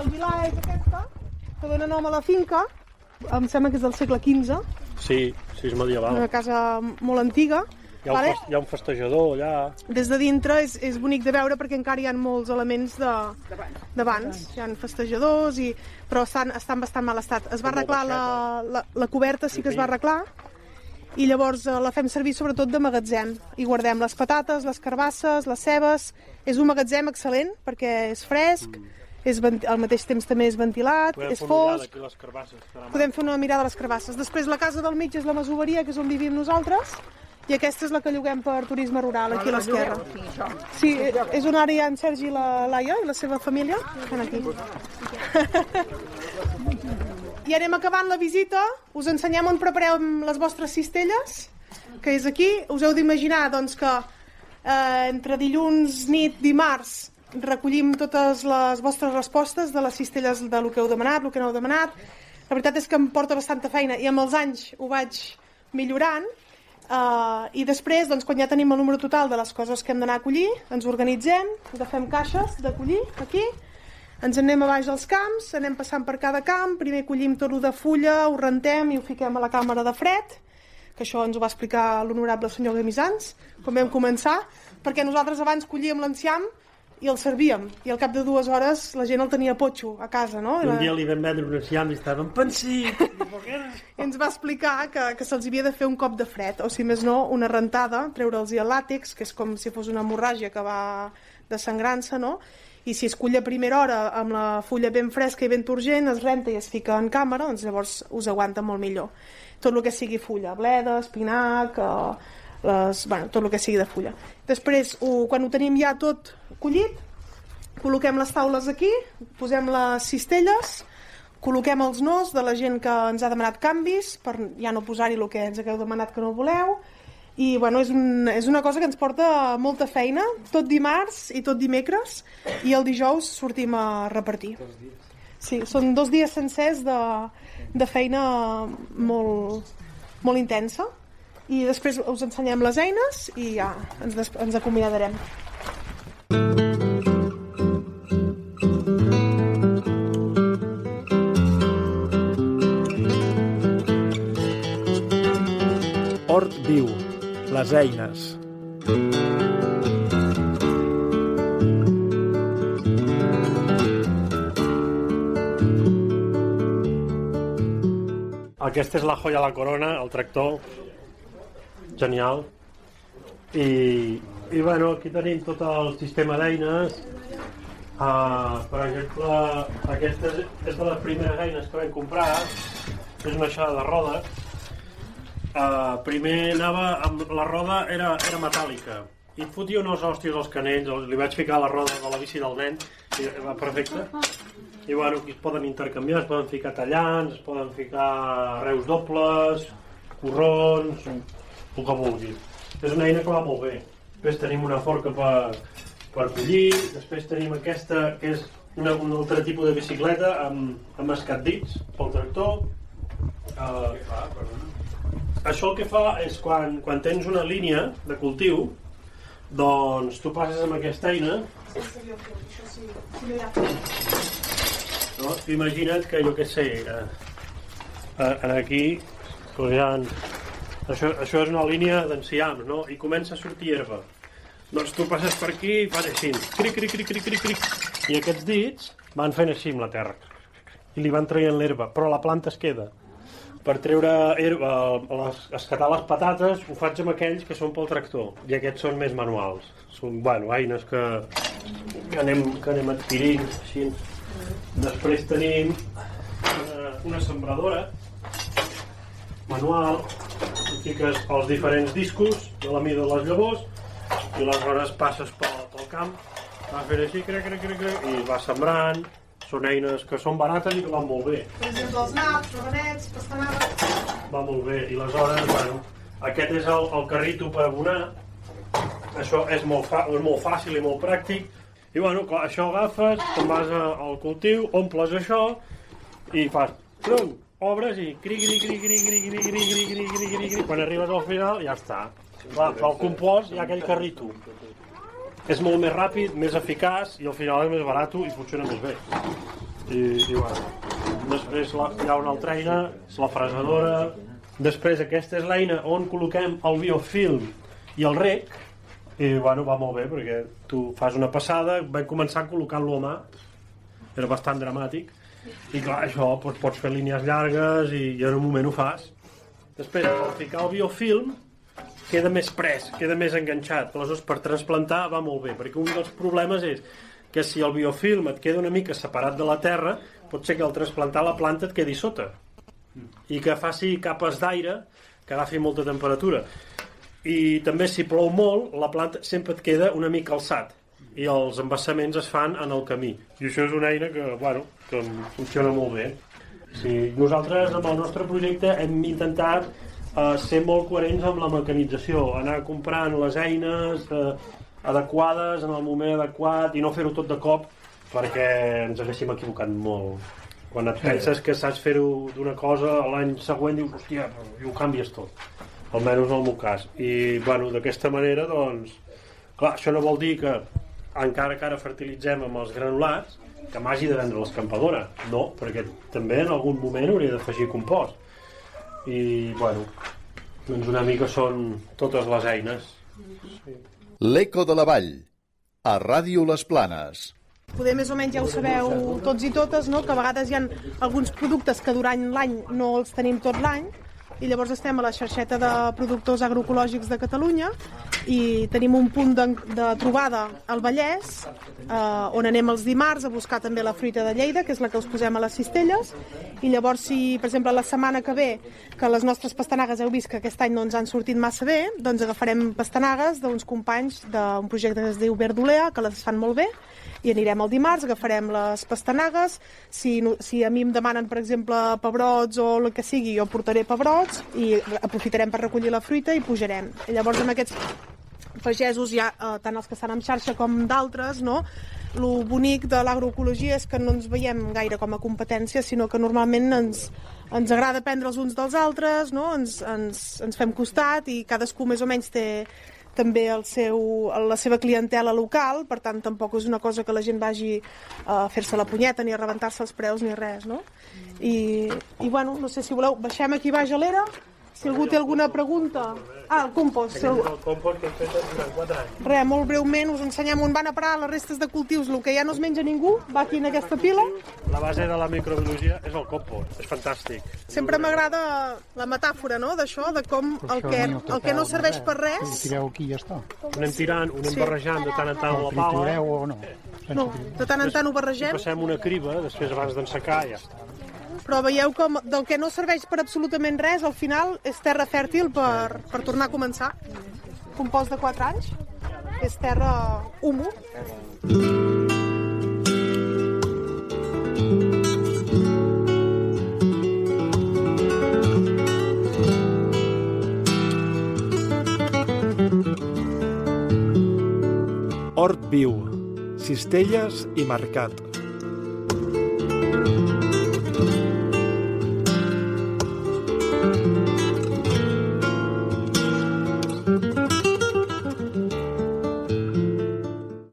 El vilà és aquesta, que dona nom a la finca, em sembla que és del segle XV, Sí, sí, és medieval. una casa molt antiga. Hi ha, un, Vale? fest, hi ha un festejador allà. Des de dintre és, és bonic de veure perquè encara hi ha molts elements de d'abans. Hi ha festejadors, i, però estan, estan bastant mal estat. Es va arreglar la, la, la coberta, sí que es va arreglar, i llavors eh, la fem servir sobretot de magatzem. I guardem les patates, les carbasses, les cebes. És un magatzem excel·lent perquè és fresc, és al mateix temps també és ventilat, Podem és una fosc. les carbasses. Podem fer una mirada a les carbasses. Després la casa del mig és la masoveria, que és on vivim nosaltres, i aquesta és la que lloguem per turisme rural, aquí a l'esquerra. Sí, és hi ha en Sergi i la Laia i la seva família. Estan aquí. I anem acabant la visita. Us ensenyem on preparem les vostres cistelles, que és aquí. Us heu d'imaginar doncs, que eh, entre dilluns, nit, dimarts, recollim totes les vostres respostes de les cistelles de lo que heu demanat, el que no heu demanat. La veritat és que em porta bastanta feina i amb els anys ho vaig millorant. Uh, I després, doncs, quan ja tenim el número total de les coses que hem d'anar a collir, ens organitzem, agafem caixes de collir aquí, ens en anem a baix dels camps, anem passant per cada camp, primer collim tot de fulla, ho rentem i ho fiquem a la càmera de fred, que això ens ho va explicar l'honorable senyor Gamisans, quan vam començar, perquè nosaltres abans collíem l'enciam i el servíem, i al cap de dues hores la gent el tenia potxo a casa, no? I Un dia li vam vendre un enciam i estàvem pensit. i ens va explicar que, que se'ls havia de fer un cop de fred, o si més no, una rentada, treure'ls el làtex, que és com si fos una hemorràgia que va desangrant-se, no? I si es cull a primera hora amb la fulla ben fresca i ben turgent, es renta i es fica en càmera, doncs llavors us aguanta molt millor. Tot el que sigui fulla, bleda, espinac, eh, les, bueno, tot el que sigui de fulla. Després, ho, quan ho tenim ja tot collit, col·loquem les taules aquí, posem les cistelles, col·loquem els nos de la gent que ens ha demanat canvis per ja no posar-hi el que ens hagueu demanat que no voleu i bueno, és, un, és una cosa que ens porta molta feina, tot dimarts i tot dimecres, i el dijous sortim a repartir. Sí, són dos dies sencers de, de feina molt, molt intensa, i després us ensenyem les eines i ja ens, ens acomiadarem. Hort viu, les eines. Aquesta és la joia a la corona, el tractor. Genial. I, i bueno, aquí tenim tot el sistema d'eines. Uh, per exemple, aquesta és, és de les primeres eines que vam comprar. És una aixada de rodes. Uh, primer anava amb la roda era, era metàl·lica i fotia unes hòsties als canells li vaig ficar la roda de la bici del nen i va perfecte i bueno, aquí es poden intercanviar, es poden ficar tallants, es poden ficar reus dobles, corrons, el que vulguis. És una eina que va molt bé. Després tenim una forca per, per collir, després tenim aquesta, que és una, un altre tipus de bicicleta amb, amb escatdits pel tractor. Uh, això el que fa és quan, quan tens una línia de cultiu, doncs tu passes amb aquesta eina no? Imagina't que jo què sé, eh, eh, aquí doncs hi ha, això, això és una línia d'enciams, no? I comença a sortir herba. Doncs tu passes per aquí i fas així, cric, cric, cric, cric, cric, cric, i aquests dits van fent així amb la terra i li van traient l'herba, però la planta es queda. Per treure herba, les, escatar les patates, ho faig amb aquells que són pel tractor, i aquests són més manuals. Són, bueno, eines que, que, anem, que anem adquirint, així. Després tenim una, una sembradora manual, fiques els diferents discos de la mida de les llavors i aleshores passes pel, pel camp, vas fent així, crec, crec, crec, crec, i vas sembrant, són eines que són barates i que van molt bé. Per exemple, els naps, rabanets, pastanagues... Va molt bé, i aleshores, bueno, aquest és el, el carrito per abonar, això és molt, fa, és molt fàcil i molt pràctic, i bueno, clar, això agafes, te'n vas al cultiu, omples això, i fas, trum, obres i cri, cri, cri, cri, cri, cri, cri, cri, cri, cri, cri, cri, quan arribes al final ja està. Clar, pel compost hi ha aquell carrito. És molt més ràpid, més eficaç i al final és més barat i funciona més bé. I, i bueno, després la, hi ha una altra eina, és la fresadora. Després aquesta és l'eina on col·loquem el biofilm i el rec, i bueno, va molt bé perquè tu fas una passada, vam començar col·locant-lo a mà, era bastant dramàtic, i clar, això doncs, pots fer línies llargues i, i en un moment ho fas. Després, per ficar el biofilm, queda més pres, queda més enganxat. Aleshores, per transplantar va molt bé, perquè un dels problemes és que si el biofilm et queda una mica separat de la terra, pot ser que al transplantar la planta et quedi sota i que faci capes d'aire que agafi molta temperatura. I també si plou molt, la planta sempre et queda una mica alçat i els embassaments es fan en el camí. I això és una eina que, bueno, que funciona molt bé. Sí, nosaltres amb el nostre projecte hem intentat eh, ser molt coherents amb la mecanització, anar comprant les eines eh, adequades en el moment adequat i no fer-ho tot de cop perquè ens haguéssim equivocat molt. Quan et penses que saps fer-ho d'una cosa, l'any següent dius, hòstia, i ho canvies tot. Almenys en el meu cas. I, bueno, d'aquesta manera, doncs, clar, això no vol dir que encara que ara fertilitzem amb els granulats, que m'hagi de vendre l'escampadora. No, perquè també en algun moment hauria d'afegir compost. I, bueno, doncs una mica són totes les eines. L'Eco de la Vall, a Ràdio Les Planes. Poder més o menys ja ho sabeu tots i totes, no? que a vegades hi ha alguns productes que durant l'any no els tenim tot l'any i llavors estem a la xarxeta de productors agroecològics de Catalunya i tenim un punt de, de trobada al Vallès eh, on anem els dimarts a buscar també la fruita de Lleida, que és la que us posem a les cistelles. I llavors si, per exemple, la setmana que ve que les nostres pastanagues heu vist que aquest any no ens han sortit massa bé, doncs agafarem pastanagues d'uns companys d'un projecte que es diu Verdolea, que les fan molt bé i anirem el dimarts, agafarem les pastanagues, si, si a mi em demanen, per exemple, pebrots o el que sigui, jo portaré pebrots i aprofitarem per recollir la fruita i pujarem. Llavors amb aquests pagesos, ja, eh, tant els que estan en xarxa com d'altres, no? Lo bonic de l'agroecologia és que no ens veiem gaire com a competència, sinó que normalment ens, ens agrada aprendre els uns dels altres, no? ens, ens, ens fem costat i cadascú més o menys té també el seu, la seva clientela local, per tant tampoc és una cosa que la gent vagi a fer-se la punyeta ni a rebentar-se els preus ni res, no? I, i bueno, no sé si voleu, baixem aquí baix a l'era, si algú té alguna pregunta... Ah, el compost. Si algú... El compost que hem fet durant 4 anys. Res, molt breument us ensenyem on van a parar les restes de cultius. El que ja no es menja ningú va aquí en aquesta pila. La base de la microbiologia és el compost, és fantàstic. Sempre m'agrada la metàfora, no?, d'això, de com el que, el que no serveix per Ho res... tireu aquí i ja està. Ho anem tirant, ho anem Sí. barrejant de tant en tant la pala, o no? No, de tant en tant ho barregem, passem una criba, després abans d'ensecar i ja està. Però veieu com del que no serveix per absolutament res, al final és terra fèrtil per, per tornar a començar. Compost de 4 anys, és terra humo. Hort viu, cistelles i mercat.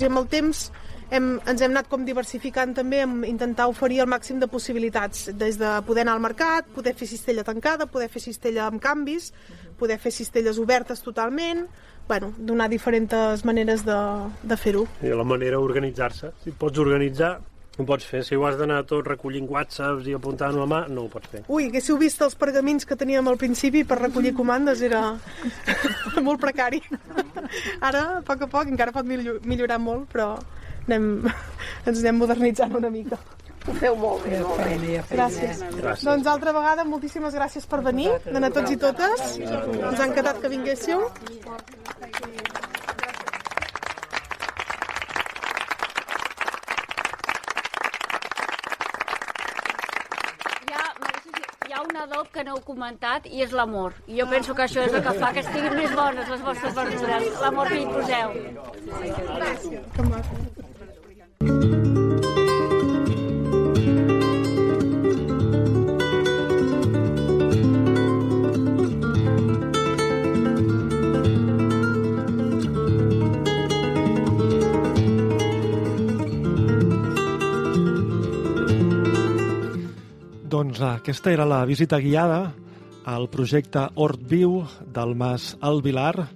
I amb el temps hem, ens hem anat com diversificant també en intentar oferir el màxim de possibilitats, des de poder anar al mercat, poder fer cistella tancada, poder fer cistella amb canvis, poder fer cistelles obertes totalment, bueno, donar diferents maneres de, de fer-ho. I la manera d'organitzar-se. Si pots organitzar, ho pots fer. Si ho has d'anar tot recollint whatsapps i apuntant a mà, no ho pots fer. Ui, haguéssiu vist els pergamins que teníem al principi per recollir comandes, era molt precari. Ara, a poc a poc, encara pot millo- millorar molt, però anem, ens anem modernitzant una mica. Ho feu molt bé, molt bé. Gràcies. Gràcies. Doncs altra vegada, moltíssimes gràcies per venir, d'anar tots i totes. Ens ha encantat que vinguéssiu. Hi ha, Maria Susi, hi ha un adob que no heu comentat i és l'amor. I jo penso que això és el que fa que estiguin més bones les vostres verdures, l'amor que hi poseu. Que maco. Doncs aquesta era la visita guiada al projecte Hort Viu del Mas El Vilar,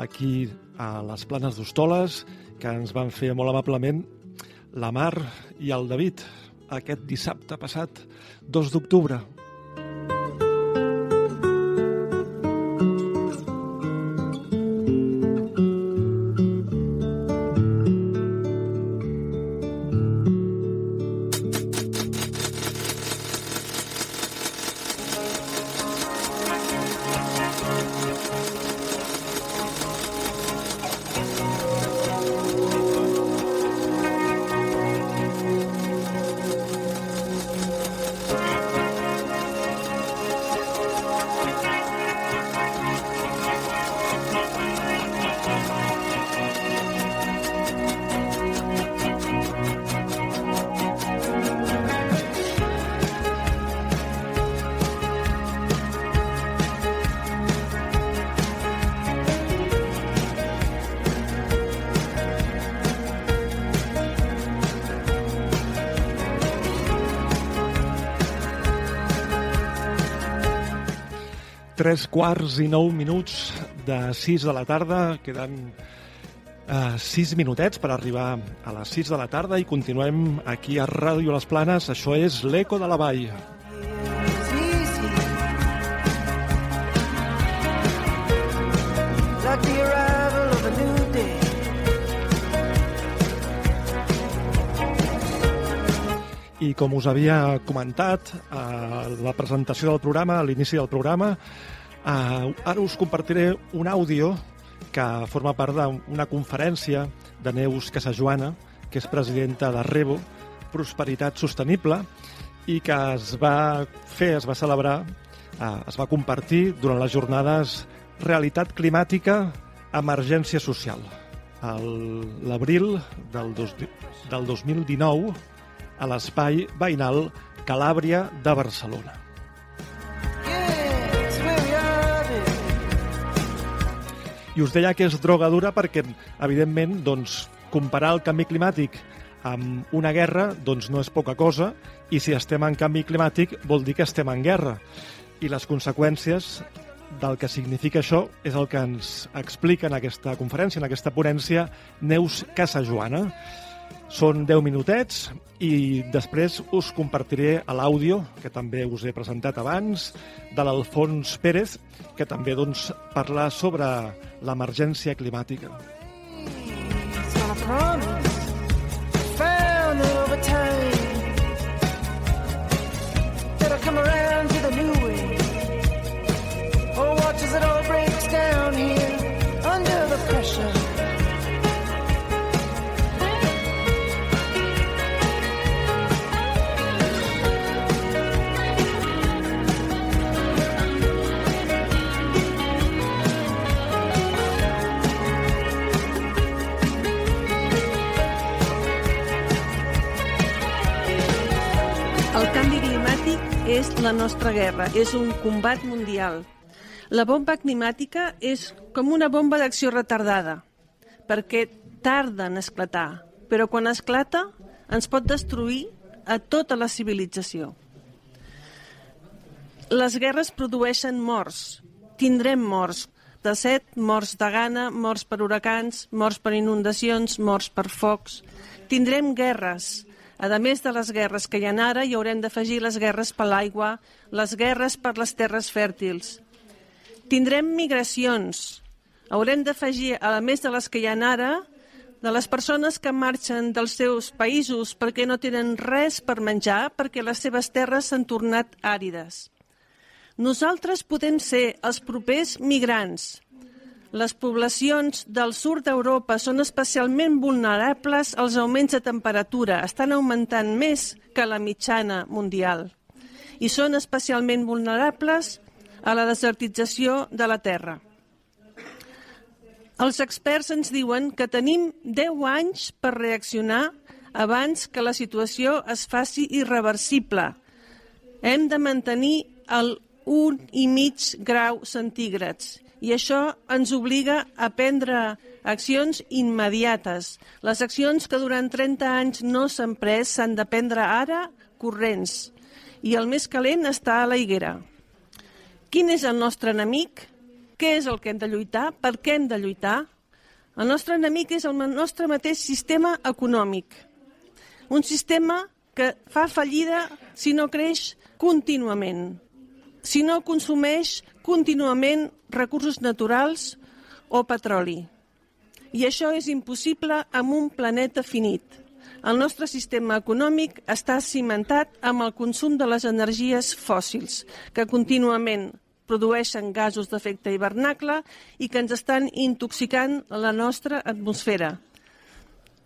aquí a les Planes d'Hostoles, que ens van fer molt amablement la Mar i el David aquest dissabte passat, 2 d'octubre. Tres quarts i nou minuts de 6 de la tarda. Queden eh, 6 minutets per arribar a les 6 de la tarda i continuem aquí a Ràdio Les Planes. Això és l'Eco de la Vall. I com us havia comentat a la presentació del programa, a l'inici del programa, eh, ara us compartiré un àudio que forma part d'una conferència de Neus Casajoana que és presidenta de REBO, Prosperitat Sostenible, i que es va fer, es va celebrar, eh, es va compartir durant les jornades Realitat Climàtica, Emergència Social. L'abril del, del 2019 a l'espai veïnal Calàbria de Barcelona. I us deia que és droga dura perquè, evidentment, doncs, comparar el canvi climàtic amb una guerra doncs no és poca cosa i si estem en canvi climàtic vol dir que estem en guerra. I les conseqüències del que significa això és el que ens explica en aquesta conferència, en aquesta ponència, Neus Casajoana. Són 10 minutets i després us compartiré l'àudio, que també us he presentat abans, de l'Alfons Pérez, que també doncs, parla sobre l'emergència climàtica. come és la nostra guerra, és un combat mundial. La bomba climàtica és com una bomba d'acció retardada, perquè tarda en esclatar, però quan esclata ens pot destruir a tota la civilització. Les guerres produeixen morts. Tindrem morts de set, morts de gana, morts per huracans, morts per inundacions, morts per focs. Tindrem guerres, a més de les guerres que hi ha ara, hi haurem d'afegir les guerres per l'aigua, les guerres per les terres fèrtils. Tindrem migracions. Haurem d'afegir, a més de les que hi ha ara, de les persones que marxen dels seus països perquè no tenen res per menjar, perquè les seves terres s'han tornat àrides. Nosaltres podem ser els propers migrants, les poblacions del sud d'Europa són especialment vulnerables als augments de temperatura. Estan augmentant més que la mitjana mundial. I són especialment vulnerables a la desertització de la Terra. Els experts ens diuen que tenim 10 anys per reaccionar abans que la situació es faci irreversible. Hem de mantenir el 1,5 grau centígrads i això ens obliga a prendre accions immediates. Les accions que durant 30 anys no s'han pres s'han de prendre ara corrents. I el més calent està a la higuera. Quin és el nostre enemic? Què és el que hem de lluitar? Per què hem de lluitar? El nostre enemic és el nostre mateix sistema econòmic. Un sistema que fa fallida si no creix contínuament, si no consumeix contínuament recursos naturals o petroli. I això és impossible amb un planeta finit. El nostre sistema econòmic està cimentat amb el consum de les energies fòssils, que contínuament produeixen gasos d'efecte hivernacle i que ens estan intoxicant la nostra atmosfera.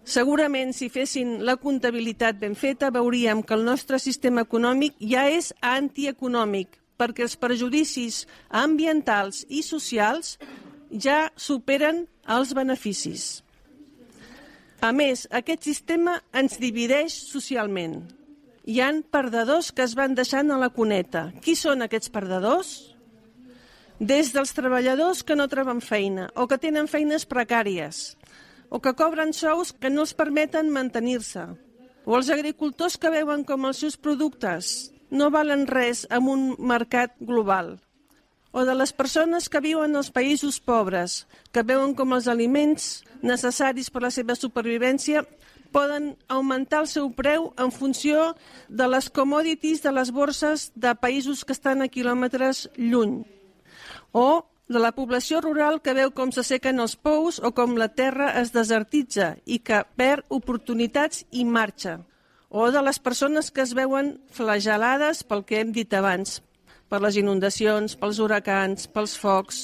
Segurament, si fessin la comptabilitat ben feta, veuríem que el nostre sistema econòmic ja és antieconòmic, perquè els perjudicis ambientals i socials ja superen els beneficis. A més, aquest sistema ens divideix socialment. Hi han perdedors que es van deixant a la cuneta. Qui són aquests perdedors? Des dels treballadors que no troben feina o que tenen feines precàries o que cobren sous que no els permeten mantenir-se o els agricultors que veuen com els seus productes no valen res en un mercat global. O de les persones que viuen als països pobres, que veuen com els aliments necessaris per a la seva supervivència poden augmentar el seu preu en funció de les commodities de les borses de països que estan a quilòmetres lluny. O de la població rural que veu com s'assequen els pous o com la terra es desertitza i que perd oportunitats i marxa o de les persones que es veuen flagelades pel que hem dit abans, per les inundacions, pels huracans, pels focs,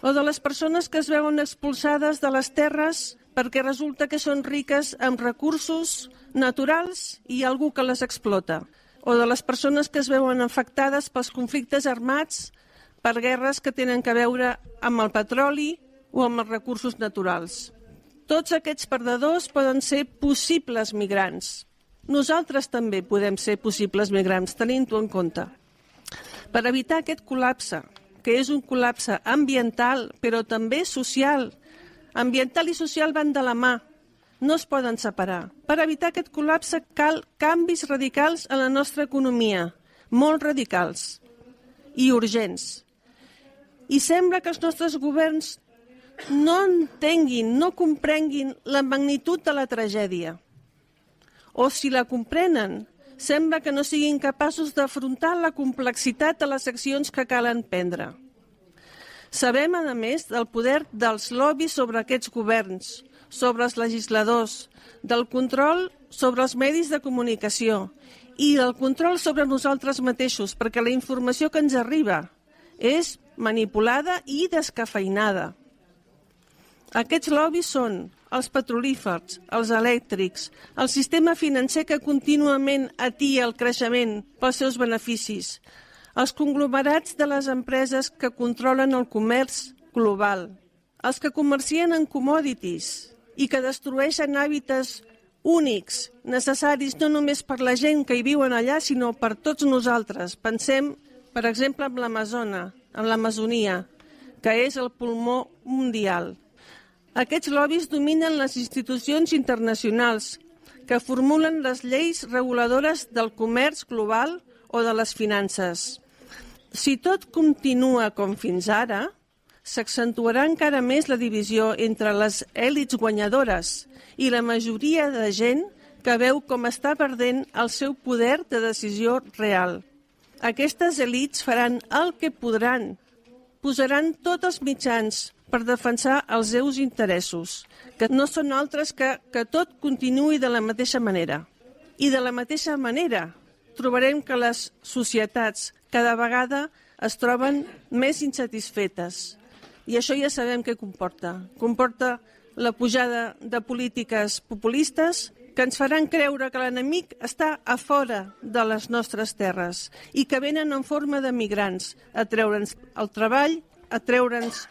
o de les persones que es veuen expulsades de les terres perquè resulta que són riques amb recursos naturals i algú que les explota, o de les persones que es veuen afectades pels conflictes armats per guerres que tenen que veure amb el petroli o amb els recursos naturals. Tots aquests perdedors poden ser possibles migrants. Nosaltres també podem ser possibles migrants, tenint-ho en compte. Per evitar aquest col·lapse, que és un col·lapse ambiental, però també social, ambiental i social van de la mà, no es poden separar. Per evitar aquest col·lapse cal canvis radicals en la nostra economia, molt radicals i urgents. I sembla que els nostres governs no entenguin, no comprenguin la magnitud de la tragèdia. O si la comprenen, sembla que no siguin capaços d'afrontar la complexitat de les accions que calen prendre. Sabem, a més, del poder dels lobbies sobre aquests governs, sobre els legisladors, del control sobre els medis de comunicació i del control sobre nosaltres mateixos, perquè la informació que ens arriba és manipulada i descafeinada. Aquests lobbies són els petrolífers, els elèctrics, el sistema financer que contínuament atia el creixement pels seus beneficis, els conglomerats de les empreses que controlen el comerç global, els que comercien en commodities i que destrueixen hàbitats únics, necessaris no només per la gent que hi viuen allà, sinó per tots nosaltres. Pensem, per exemple, en l'Amazona, en l'Amazonia, que és el pulmó mundial. Aquests lobbies dominen les institucions internacionals que formulen les lleis reguladores del comerç global o de les finances. Si tot continua com fins ara, s'accentuarà encara més la divisió entre les èlits guanyadores i la majoria de gent que veu com està perdent el seu poder de decisió real. Aquestes èlits faran el que podran, posaran tots els mitjans per defensar els seus interessos, que no són altres que que tot continuï de la mateixa manera. I de la mateixa manera trobarem que les societats cada vegada es troben més insatisfetes. I això ja sabem què comporta. Comporta la pujada de polítiques populistes que ens faran creure que l'enemic està a fora de les nostres terres i que venen en forma de migrants a treure'ns el treball, a treure'ns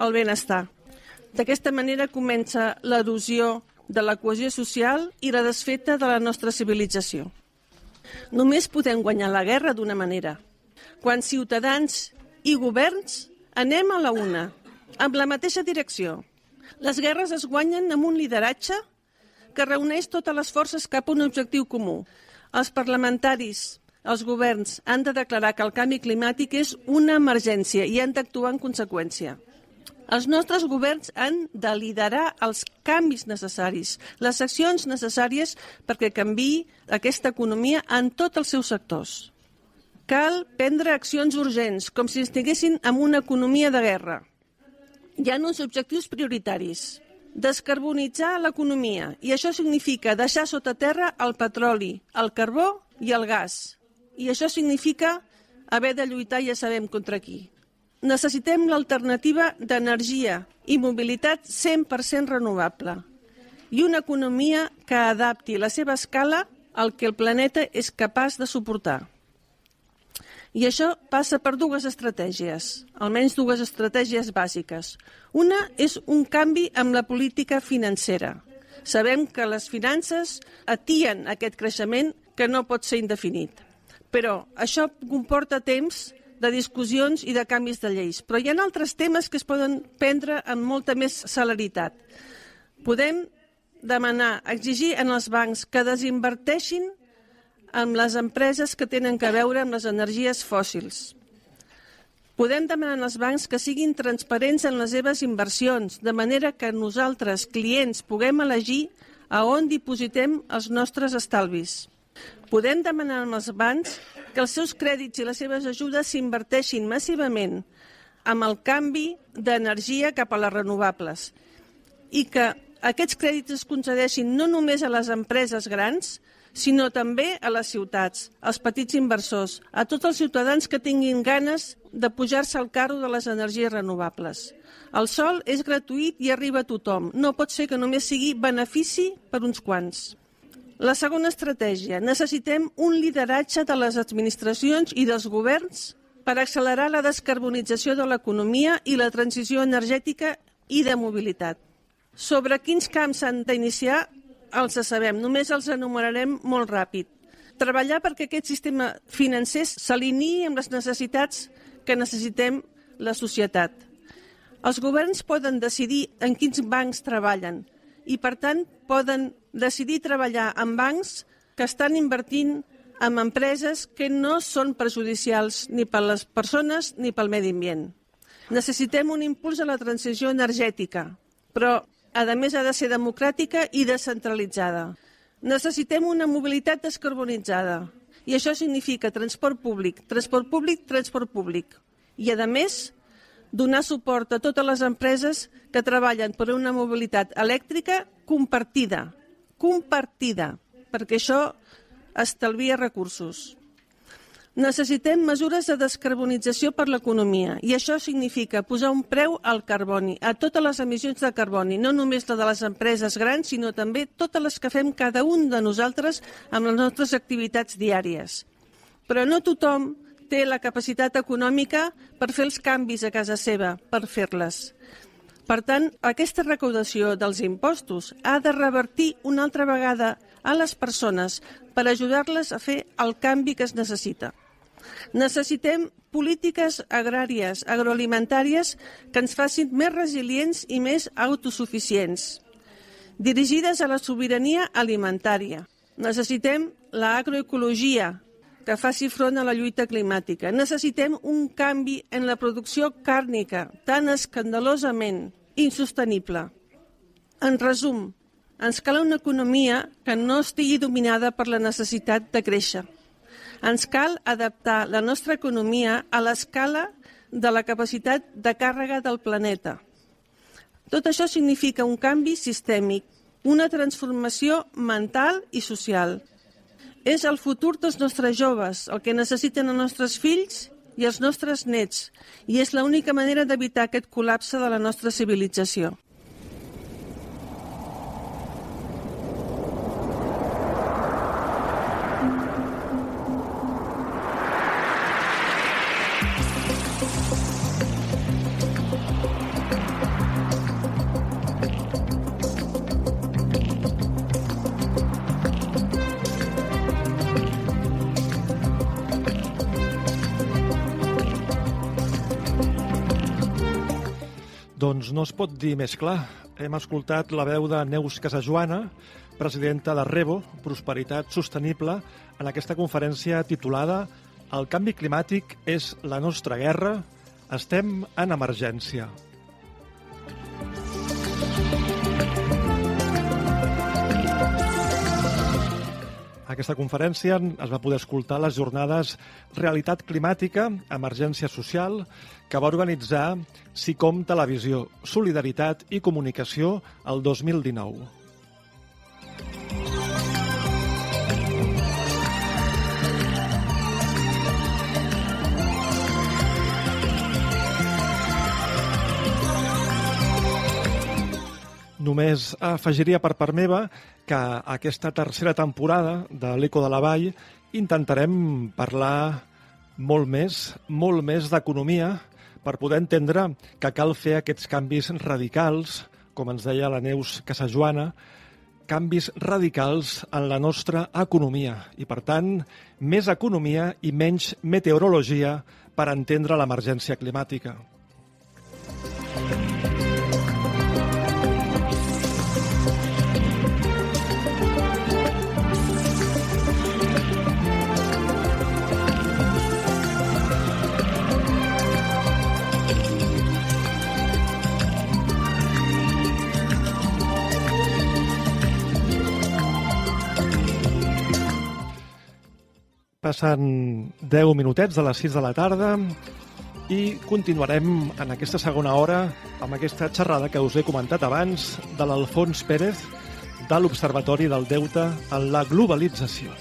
el benestar. D'aquesta manera comença l'erosió de la cohesió social i la desfeta de la nostra civilització. Només podem guanyar la guerra d'una manera, quan ciutadans i governs anem a la una, amb la mateixa direcció. Les guerres es guanyen amb un lideratge que reuneix totes les forces cap a un objectiu comú. Els parlamentaris, els governs han de declarar que el canvi climàtic és una emergència i han d'actuar en conseqüència. Els nostres governs han de liderar els canvis necessaris, les accions necessàries perquè canvi aquesta economia en tots els seus sectors. Cal prendre accions urgents, com si estiguessin en una economia de guerra. Hi ha uns objectius prioritaris. Descarbonitzar l'economia, i això significa deixar sota terra el petroli, el carbó i el gas. I això significa haver de lluitar, ja sabem, contra qui necessitem l'alternativa d'energia i mobilitat 100% renovable i una economia que adapti la seva escala al que el planeta és capaç de suportar. I això passa per dues estratègies, almenys dues estratègies bàsiques. Una és un canvi amb la política financera. Sabem que les finances atien aquest creixement que no pot ser indefinit. Però això comporta temps de discussions i de canvis de lleis. Però hi ha altres temes que es poden prendre amb molta més celeritat. Podem demanar, exigir en els bancs que desinverteixin amb les empreses que tenen que veure amb les energies fòssils. Podem demanar als bancs que siguin transparents en les seves inversions, de manera que nosaltres, clients, puguem elegir a on dipositem els nostres estalvis. Podem demanar als bancs que els seus crèdits i les seves ajudes s'inverteixin massivament amb el canvi d'energia cap a les renovables i que aquests crèdits es concedeixin no només a les empreses grans, sinó també a les ciutats, als petits inversors, a tots els ciutadans que tinguin ganes de pujar-se al carro de les energies renovables. El sol és gratuït i arriba a tothom. No pot ser que només sigui benefici per uns quants. La segona estratègia. Necessitem un lideratge de les administracions i dels governs per accelerar la descarbonització de l'economia i la transició energètica i de mobilitat. Sobre quins camps s'han d'iniciar els sabem, només els enumerarem molt ràpid. Treballar perquè aquest sistema financer s'alineï amb les necessitats que necessitem la societat. Els governs poden decidir en quins bancs treballen i, per tant, poden decidir treballar amb bancs que estan invertint en empreses que no són perjudicials ni per les persones ni pel medi ambient. Necessitem un impuls a la transició energètica, però, a més, ha de ser democràtica i descentralitzada. Necessitem una mobilitat descarbonitzada, i això significa transport públic, transport públic, transport públic. I, a més, donar suport a totes les empreses que treballen per una mobilitat elèctrica compartida, compartida, perquè això estalvia recursos. Necessitem mesures de descarbonització per l'economia i això significa posar un preu al carboni, a totes les emissions de carboni, no només la de les empreses grans, sinó també totes les que fem cada un de nosaltres amb les nostres activitats diàries. Però no tothom té la capacitat econòmica per fer els canvis a casa seva, per fer-les. Per tant, aquesta recaudació dels impostos ha de revertir una altra vegada a les persones per ajudar-les a fer el canvi que es necessita. Necessitem polítiques agràries, agroalimentàries, que ens facin més resilients i més autosuficients, dirigides a la sobirania alimentària. Necessitem l'agroecologia, que faci front a la lluita climàtica. Necessitem un canvi en la producció càrnica, tan escandalosament insostenible. En resum, ens cal una economia que no estigui dominada per la necessitat de créixer. Ens cal adaptar la nostra economia a l'escala de la capacitat de càrrega del planeta. Tot això significa un canvi sistèmic, una transformació mental i social. És el futur dels nostres joves, el que necessiten els nostres fills i els nostres nets, i és l'única manera d'evitar aquest col·lapse de la nostra civilització. Es pot dir més clar. Hem escoltat la veu de Neus Casajoana, presidenta de REBO, Prosperitat Sostenible, en aquesta conferència titulada El canvi climàtic és la nostra guerra, estem en emergència. aquesta conferència es va poder escoltar les jornades Realitat climàtica, emergència social, que va organitzar SICOM Televisió, Solidaritat i Comunicació el 2019. Només afegiria per part meva que aquesta tercera temporada de l'Eco de la Vall intentarem parlar molt més, molt més d'economia per poder entendre que cal fer aquests canvis radicals, com ens deia la Neus Casajoana, canvis radicals en la nostra economia i, per tant, més economia i menys meteorologia per entendre l'emergència climàtica. Passen 10 minutets de les 6 de la tarda i continuarem en aquesta segona hora amb aquesta xerrada que us he comentat abans de l'Alfons Pérez de l'Observatori del Deute en la Globalització.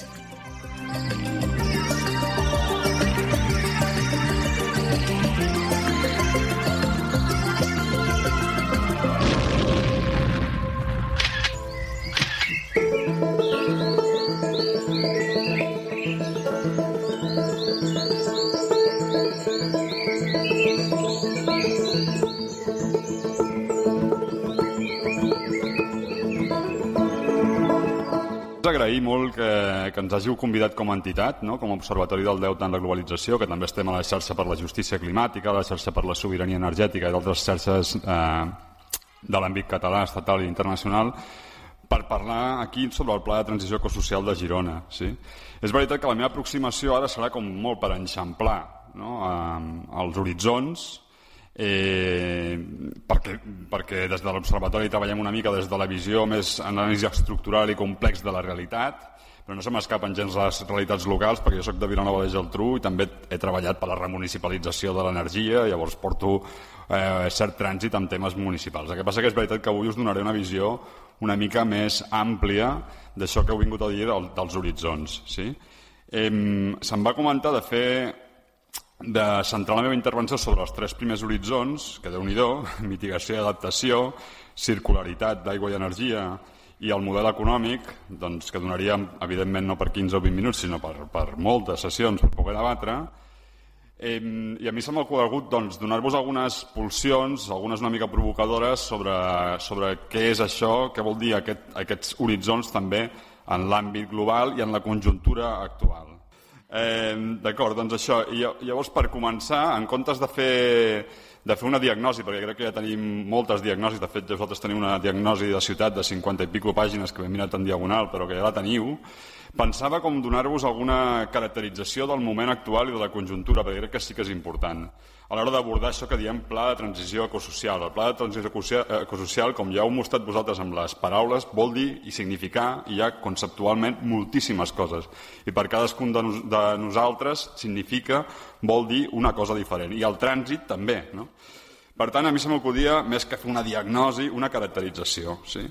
Agrair molt que, que ens hàgiu convidat com a entitat, no? com a Observatori del Deute en la Globalització, que també estem a la xarxa per la justícia climàtica, a la xarxa per la sobirania energètica i d'altres xarxes eh, de l'àmbit català, estatal i internacional, per parlar aquí sobre el Pla de Transició Ecosocial de Girona. Sí? És veritat que la meva aproximació ara serà com molt per enxamplar no? els horitzons, eh, perquè, perquè des de l'Observatori treballem una mica des de la visió més anàlisi estructural i complex de la realitat, però no se m'escapen gens les realitats locals perquè jo sóc de Vilanova de Geltrú i també he treballat per la remunicipalització de l'energia, llavors porto eh, cert trànsit amb temes municipals. El que passa que és veritat que avui us donaré una visió una mica més àmplia d'això que heu vingut a dir del, dels horitzons. Sí? Eh, Se'm va comentar de fer de centrar la meva intervenció sobre els tres primers horitzons, que déu nhi mitigació i adaptació, circularitat d'aigua i energia i el model econòmic, doncs, que donaríem, evidentment, no per 15 o 20 minuts, sinó per, per moltes sessions per poder debatre. Eh, I a mi se m'ha ocorregut doncs, donar-vos algunes pulsions, algunes una mica provocadores, sobre, sobre què és això, què vol dir aquest, aquests horitzons també en l'àmbit global i en la conjuntura actual. Eh, D'acord, doncs això. I llavors, per començar, en comptes de fer, de fer una diagnosi, perquè crec que ja tenim moltes diagnosis, de fet, vosaltres teniu una diagnosi de ciutat de 50 i pico pàgines que m'he mirat en diagonal, però que ja la teniu, pensava com donar-vos alguna caracterització del moment actual i de la conjuntura, perquè crec que sí que és important a l'hora d'abordar això que diem pla de transició ecosocial. El pla de transició ecosocial, com ja heu mostrat vosaltres amb les paraules, vol dir i significar, i ha conceptualment, moltíssimes coses. I per cadascun de, nos de nosaltres significa, vol dir una cosa diferent. I el trànsit també. No? Per tant, a mi se m'acudia, més que fer una diagnosi, una caracterització. Sí?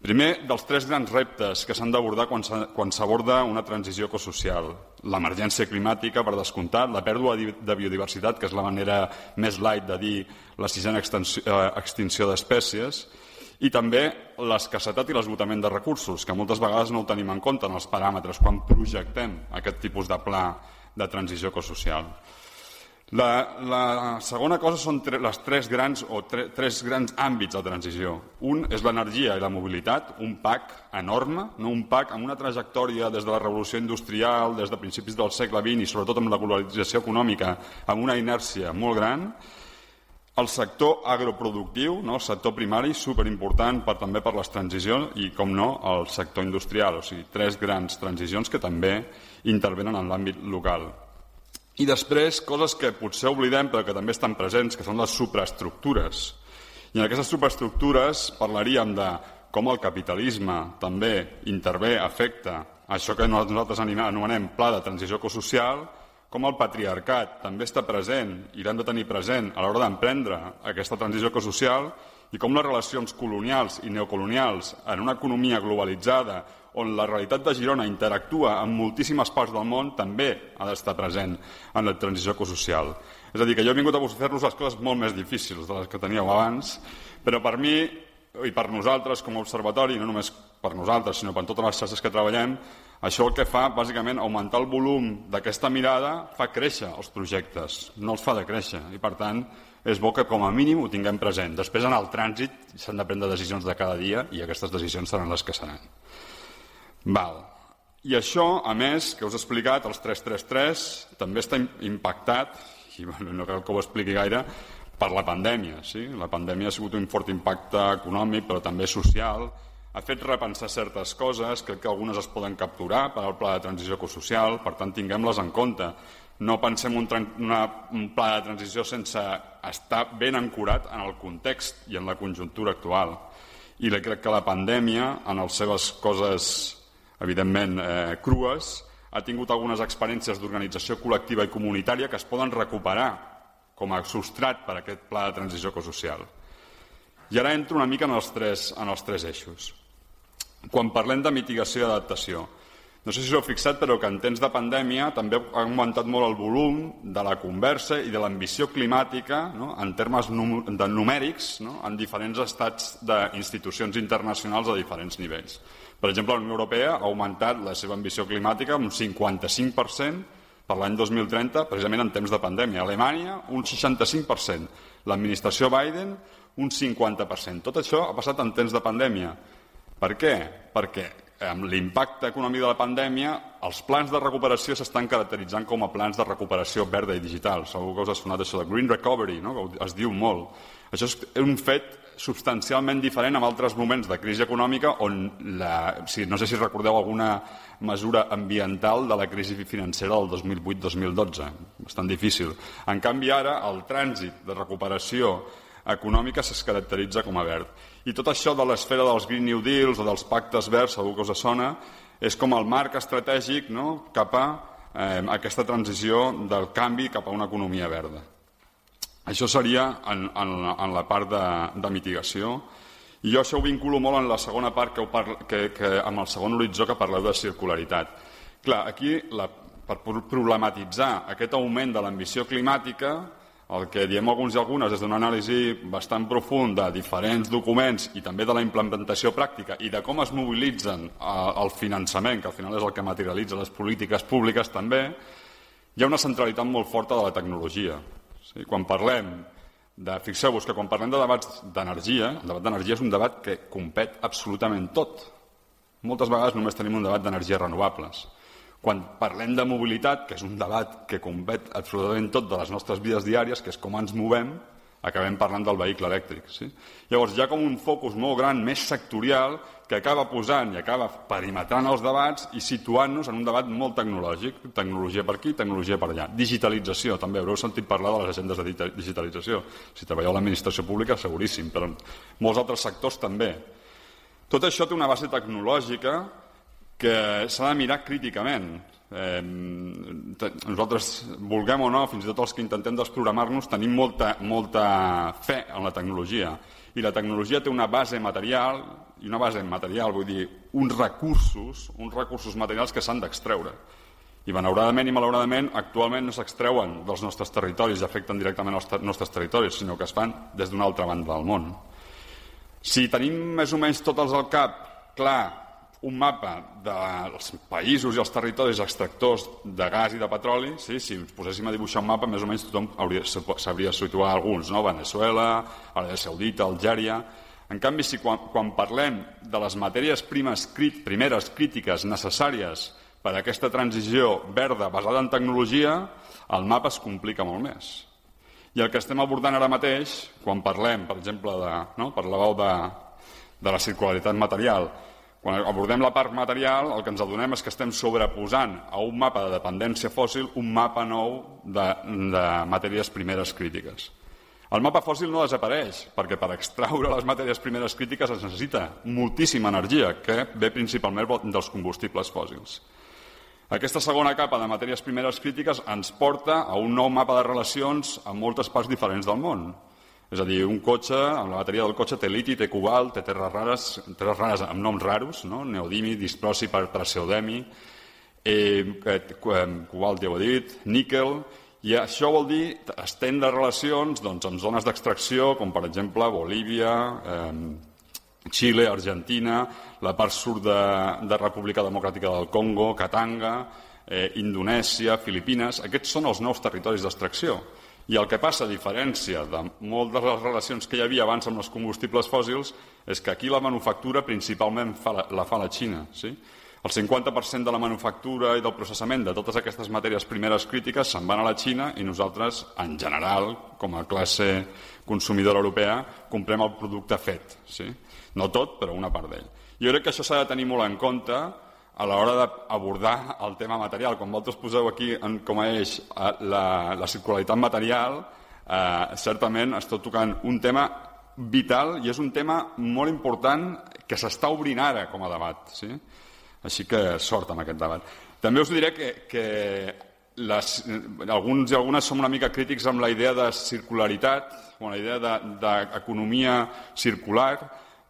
Primer, dels tres grans reptes que s'han d'abordar quan s'aborda una transició ecosocial. L'emergència climàtica, per descomptat, la pèrdua de biodiversitat, que és la manera més light de dir la sisena eh, extinció d'espècies, i també l'escassetat i l'esgotament de recursos, que moltes vegades no ho tenim en compte en els paràmetres quan projectem aquest tipus de pla de transició ecosocial. La, la segona cosa són tre, les tres grans, o tre, tres grans àmbits de transició. Un és l'energia i la mobilitat, un PAC enorme, no un PAC amb una trajectòria des de la revolució industrial, des de principis del segle XX i sobretot amb la globalització econòmica, amb una inèrcia molt gran. El sector agroproductiu, no? el sector primari, superimportant per, també per les transicions i, com no, el sector industrial. O sigui, tres grans transicions que també intervenen en l'àmbit local. I després, coses que potser oblidem però que també estan presents, que són les supraestructures. I en aquestes supraestructures parlaríem de com el capitalisme també intervé, afecta això que nosaltres anomenem pla de transició ecosocial, com el patriarcat també està present i l'hem de tenir present a l'hora d'emprendre aquesta transició ecosocial i com les relacions colonials i neocolonials en una economia globalitzada on la realitat de Girona interactua amb moltíssimes parts del món, també ha d'estar present en la transició ecosocial. És a dir, que jo he vingut a fer-los les coses molt més difícils de les que teníeu abans, però per mi i per nosaltres com a observatori, no només per nosaltres, sinó per totes les xarxes que treballem, això el que fa, bàsicament, augmentar el volum d'aquesta mirada fa créixer els projectes, no els fa decréixer. I, per tant, és bo que com a mínim ho tinguem present. Després, en el trànsit, s'han de prendre decisions de cada dia i aquestes decisions seran les que seran. Val. I això, a més, que us he explicat, els 333, també està impactat, i bueno, no cal que ho expliqui gaire, per la pandèmia. Sí? La pandèmia ha sigut un fort impacte econòmic, però també social, ha fet repensar certes coses, crec que algunes es poden capturar per al pla de transició ecosocial, per tant, tinguem-les en compte. No pensem un, una, un pla de transició sense estar ben ancorat en el context i en la conjuntura actual. I crec que la pandèmia, en les seves coses evidentment eh, crues, ha tingut algunes experiències d'organització col·lectiva i comunitària que es poden recuperar com a substrat per a aquest pla de transició ecosocial. I ara entro una mica en els tres, en els tres eixos. Quan parlem de mitigació i adaptació, no sé si us heu fixat, però que en temps de pandèmia també ha augmentat molt el volum de la conversa i de l'ambició climàtica no? en termes de numèrics no? en diferents estats d'institucions internacionals a diferents nivells. Per exemple, la Unió Europea ha augmentat la seva ambició climàtica un 55% per l'any 2030, precisament en temps de pandèmia. Alemanya, un 65%. L'administració Biden, un 50%. Tot això ha passat en temps de pandèmia. Per què? Perquè amb l'impacte econòmic de la pandèmia, els plans de recuperació s'estan caracteritzant com a plans de recuperació verda i digital. Segur que us ha sonat això de Green Recovery, no? que es diu molt. Això és un fet substancialment diferent amb altres moments de crisi econòmica on, la, si, no sé si recordeu alguna mesura ambiental de la crisi financera del 2008-2012, bastant difícil. En canvi, ara, el trànsit de recuperació econòmica es caracteritza com a verd. I tot això de l'esfera dels Green New Deals o dels pactes verds, segur que us sona, és com el marc estratègic no? cap a eh, aquesta transició del canvi cap a una economia verda. Això seria en, en, en la part de, de mitigació. I jo això ho vinculo molt en la segona part que, parla, que, que amb el segon horitzó que parleu de circularitat. Clar, aquí, la, per problematitzar aquest augment de l'ambició climàtica, el que diem alguns i algunes és d'una anàlisi bastant profunda de diferents documents i també de la implementació pràctica i de com es mobilitzen eh, el finançament, que al final és el que materialitza les polítiques públiques també, hi ha una centralitat molt forta de la tecnologia. Sí? Quan parlem de... Fixeu-vos que quan parlem de debats d'energia, el debat d'energia és un debat que compet absolutament tot. Moltes vegades només tenim un debat d'energies renovables. Quan parlem de mobilitat, que és un debat que compet absolutament tot de les nostres vides diàries, que és com ens movem, acabem parlant del vehicle elèctric. Sí? Llavors ha com un focus molt gran, més sectorial, que acaba posant i acaba perimetrant els debats i situant-nos en un debat molt tecnològic. Tecnologia per aquí, tecnologia per allà. Digitalització, també haureu sentit parlar de les agendes de digitalització. Si treballeu a l'administració pública, seguríssim, però en molts altres sectors també. Tot això té una base tecnològica que s'ha de mirar críticament. Eh, nosaltres, vulguem o no, fins i tot els que intentem desprogramar-nos, tenim molta, molta fe en la tecnologia. I la tecnologia té una base material, i una base material vull dir uns recursos, uns recursos materials que s'han d'extreure. I malauradament i malauradament actualment no s'extreuen dels nostres territoris i afecten directament els nostres territoris, sinó que es fan des d'una altra banda del món. Si tenim més o menys tots els al cap clar un mapa dels països i els territoris extractors de gas i de petroli, sí, si ens poséssim a dibuixar un mapa, més o menys tothom sabria situar alguns, no? Venezuela, Aràbia Saudita, Algèria... En canvi, si quan, quan parlem de les matèries primes, crit, primeres crítiques necessàries per a aquesta transició verda basada en tecnologia, el mapa es complica molt més. I el que estem abordant ara mateix, quan parlem, per exemple, de, no? parlàveu de, de la circularitat material, quan abordem la part material, el que ens adonem és que estem sobreposant a un mapa de dependència fòssil un mapa nou de, de matèries primeres crítiques. El mapa fòssil no desapareix, perquè per extraure les matèries primeres crítiques es necessita moltíssima energia, que ve principalment dels combustibles fòssils. Aquesta segona capa de matèries primeres crítiques ens porta a un nou mapa de relacions en moltes parts diferents del món. És a dir, un cotxe, amb la bateria del cotxe té liti, té cobalt, té terres rares, terres rares amb noms raros, no? neodimi, disprosi, praseodemi, eh, cobalt ja ho he dit, níquel, i això vol dir estendre relacions doncs, amb zones d'extracció, com per exemple Bolívia, eh, Xile, Argentina, la part sud de, de República Democràtica del Congo, Katanga, eh, Indonèsia, Filipines... Aquests són els nous territoris d'extracció. I el que passa, a diferència de moltes de les relacions que hi havia abans amb els combustibles fòssils, és que aquí la manufactura principalment fa la, la fa la Xina. Sí? El 50% de la manufactura i del processament de totes aquestes matèries primeres crítiques se'n van a la Xina i nosaltres, en general, com a classe consumidora europea, comprem el producte fet. Sí? No tot, però una part d'ell. Jo crec que això s'ha de tenir molt en compte a l'hora d'abordar el tema material. Quan vosaltres poseu aquí en, com a eix eh, la, la circularitat material, eh, certament esteu tocant un tema vital i és un tema molt important que s'està obrint ara com a debat. Sí? Així que sort amb aquest debat. També us diré que, que les, alguns i algunes som una mica crítics amb la idea de circularitat, o la idea d'economia de, circular,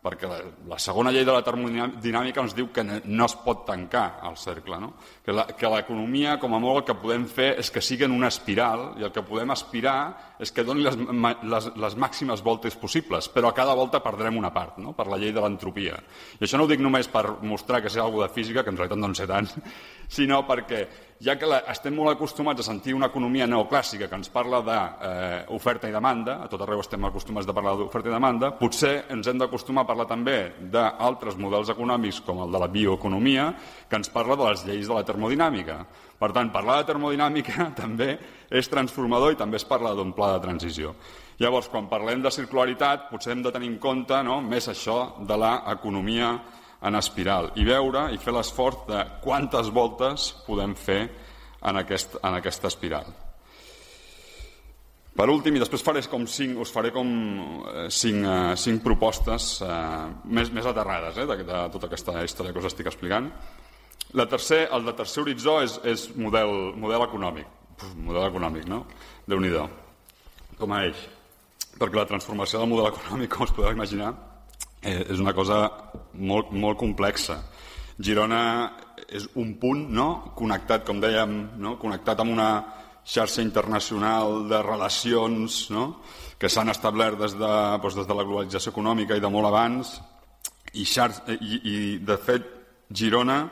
perquè la, la segona llei de la termodinàmica ens diu que no es pot tancar el cercle, no? que l'economia, com a molt, el que podem fer és que sigui en una espiral i el que podem aspirar és que doni les, les, les màximes voltes possibles, però a cada volta perdrem una part, no? per la llei de l'entropia. I això no ho dic només per mostrar que sé alguna de física, que en realitat no en sé tant, sinó perquè ja que la, estem molt acostumats a sentir una economia neoclàssica que ens parla d'oferta eh, i demanda, a tot arreu estem acostumats a parlar d'oferta i demanda, potser ens hem d'acostumar a parlar també d'altres models econòmics com el de la bioeconomia, que ens parla de les lleis de la termodinàmica. Per tant, parlar de termodinàmica també és transformador i també es parla d'un pla de transició. Llavors, quan parlem de circularitat, potser hem de tenir en compte no, més això de l'economia en espiral i veure i fer l'esforç de quantes voltes podem fer en, aquest, en aquesta espiral. Per últim, i després faré com cinc, us faré com eh, cinc, eh, cinc propostes eh, més, més aterrades eh, de, de tota aquesta història que us estic explicant. La tercer, el de tercer horitzó és, és model, model econòmic. Uf, model econòmic, no? déu nhi Com a eix. Perquè la transformació del model econòmic, com us podeu imaginar, eh, és una cosa molt, molt complexa. Girona és un punt no? connectat, com dèiem, no? connectat amb una xarxa internacional de relacions no? que s'han establert des de, doncs, des de la globalització econòmica i de molt abans i, xarxa, i, i de fet Girona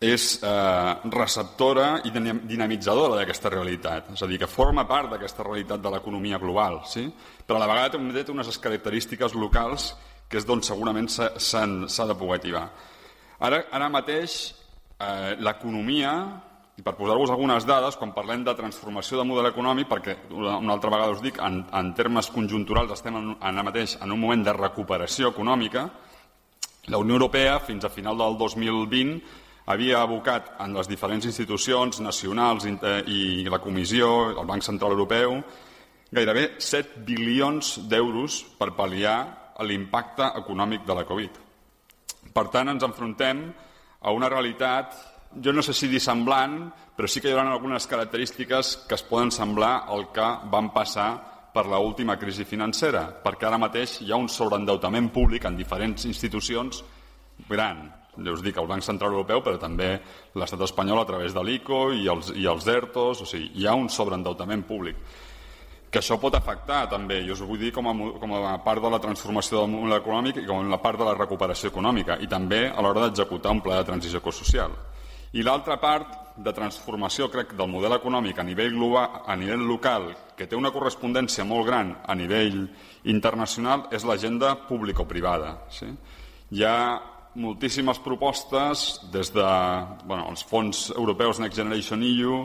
és eh, receptora i dinamitzadora d'aquesta realitat, és a dir, que forma part d'aquesta realitat de l'economia global, sí? però a la vegada també té unes característiques locals que és d'on segurament s'ha de poder tibar. Ara, ara mateix, eh, l'economia, i per posar-vos algunes dades, quan parlem de transformació de model econòmic, perquè una altra vegada us dic, en, en termes conjunturals estem en, ara mateix en un moment de recuperació econòmica, la Unió Europea, fins a final del 2020, havia abocat en les diferents institucions nacionals eh, i la Comissió, el Banc Central Europeu, gairebé 7 bilions d'euros per pal·liar l'impacte econòmic de la Covid. Per tant, ens enfrontem a una realitat, jo no sé si dissemblant, però sí que hi haurà algunes característiques que es poden semblar al que van passar per l última crisi financera, perquè ara mateix hi ha un sobreendeutament públic en diferents institucions gran. Ja us dic, el Banc Central Europeu, però també l'estat espanyol a través de l'ICO i els, i els ERTOs, o sigui, hi ha un sobreendeutament públic que això pot afectar també, jo us ho vull dir com a, com a part de la transformació del món econòmic i com a part de la recuperació econòmica i també a l'hora d'executar un pla de transició ecosocial. I l'altra part de transformació, crec, del model econòmic a nivell, global, a nivell local, que té una correspondència molt gran a nivell internacional, és l'agenda público-privada. Sí? Hi ha moltíssimes propostes des de bueno, els fons europeus Next Generation EU,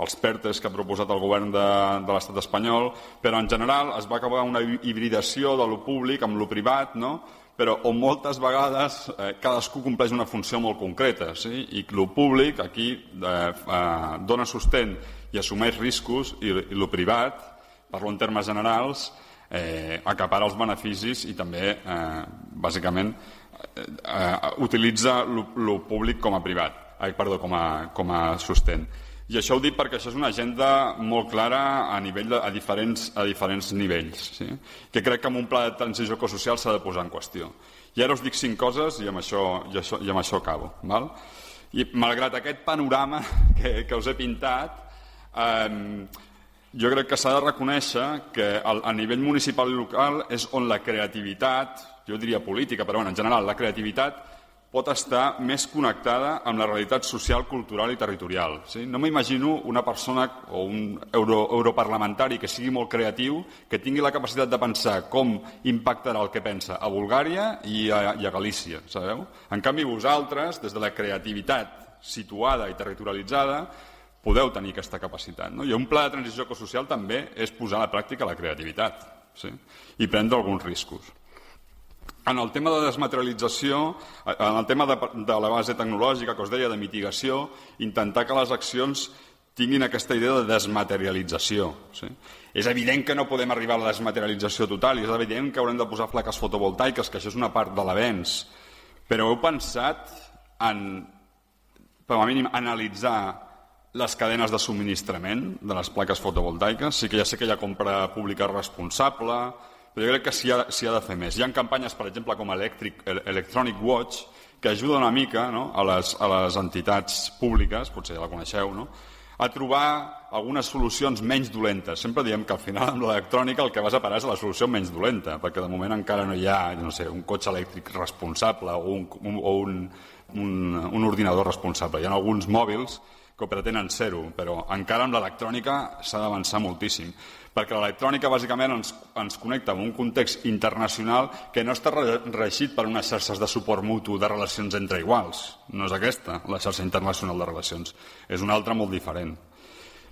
els PERTES que ha proposat el govern de, de l'estat espanyol, però en general es va acabar una hibridació de lo públic amb lo privat, no? però on moltes vegades eh, cadascú compleix una funció molt concreta sí? i el públic aquí eh, eh, dona sostent i assumeix riscos i, i el privat, parlo en termes generals, eh, acapara els beneficis i també, eh, bàsicament, eh, eh, utilitza el públic com a privat, ai, perdó, com a, com a sostent. I això ho dic perquè això és una agenda molt clara a, nivell de, a, diferents, a diferents nivells, sí? que crec que amb un pla de transició ecosocial s'ha de posar en qüestió. I ara us dic cinc coses i amb això, i això, i amb això acabo. Val? I malgrat aquest panorama que, que us he pintat, eh, jo crec que s'ha de reconèixer que a, a nivell municipal i local és on la creativitat, jo diria política, però bueno, en general la creativitat pot estar més connectada amb la realitat social, cultural i territorial. Sí? No m'imagino una persona o un euro, europarlamentari que sigui molt creatiu, que tingui la capacitat de pensar com impactarà el que pensa a Bulgària i a, i a Galícia, sabeu? En canvi, vosaltres, des de la creativitat situada i territorialitzada, podeu tenir aquesta capacitat. No? I un pla de transició ecosocial també és posar a la pràctica la creativitat sí? i prendre alguns riscos. En el tema de desmaterialització, en el tema de, de la base tecnològica que us deia, de mitigació, intentar que les accions tinguin aquesta idea de desmaterialització. Sí? És evident que no podem arribar a la desmaterialització total i és evident que haurem de posar plaques fotovoltaiques, que això és una part de l'avenç. Però heu pensat en, com a mínim, analitzar les cadenes de subministrament de les plaques fotovoltaiques? Sí que ja sé que hi ha compra pública responsable, però jo crec que s'hi ha, ha de fer més. Hi ha campanyes, per exemple, com Electric, Electronic Watch, que ajuda una mica no? a, les, a les entitats públiques, potser ja la coneixeu, no? a trobar algunes solucions menys dolentes. Sempre diem que al final amb l'electrònica el que vas a parar és la solució menys dolenta, perquè de moment encara no hi ha no sé, un cotxe elèctric responsable o un, o un, un, un ordinador responsable. Hi ha alguns mòbils que pretenen ser-ho, però encara amb l'electrònica s'ha d'avançar moltíssim perquè l'electrònica bàsicament ens, ens connecta amb un context internacional que no està regit per unes xarxes de suport mutu de relacions entre iguals. No és aquesta la xarxa internacional de relacions, és una altra molt diferent.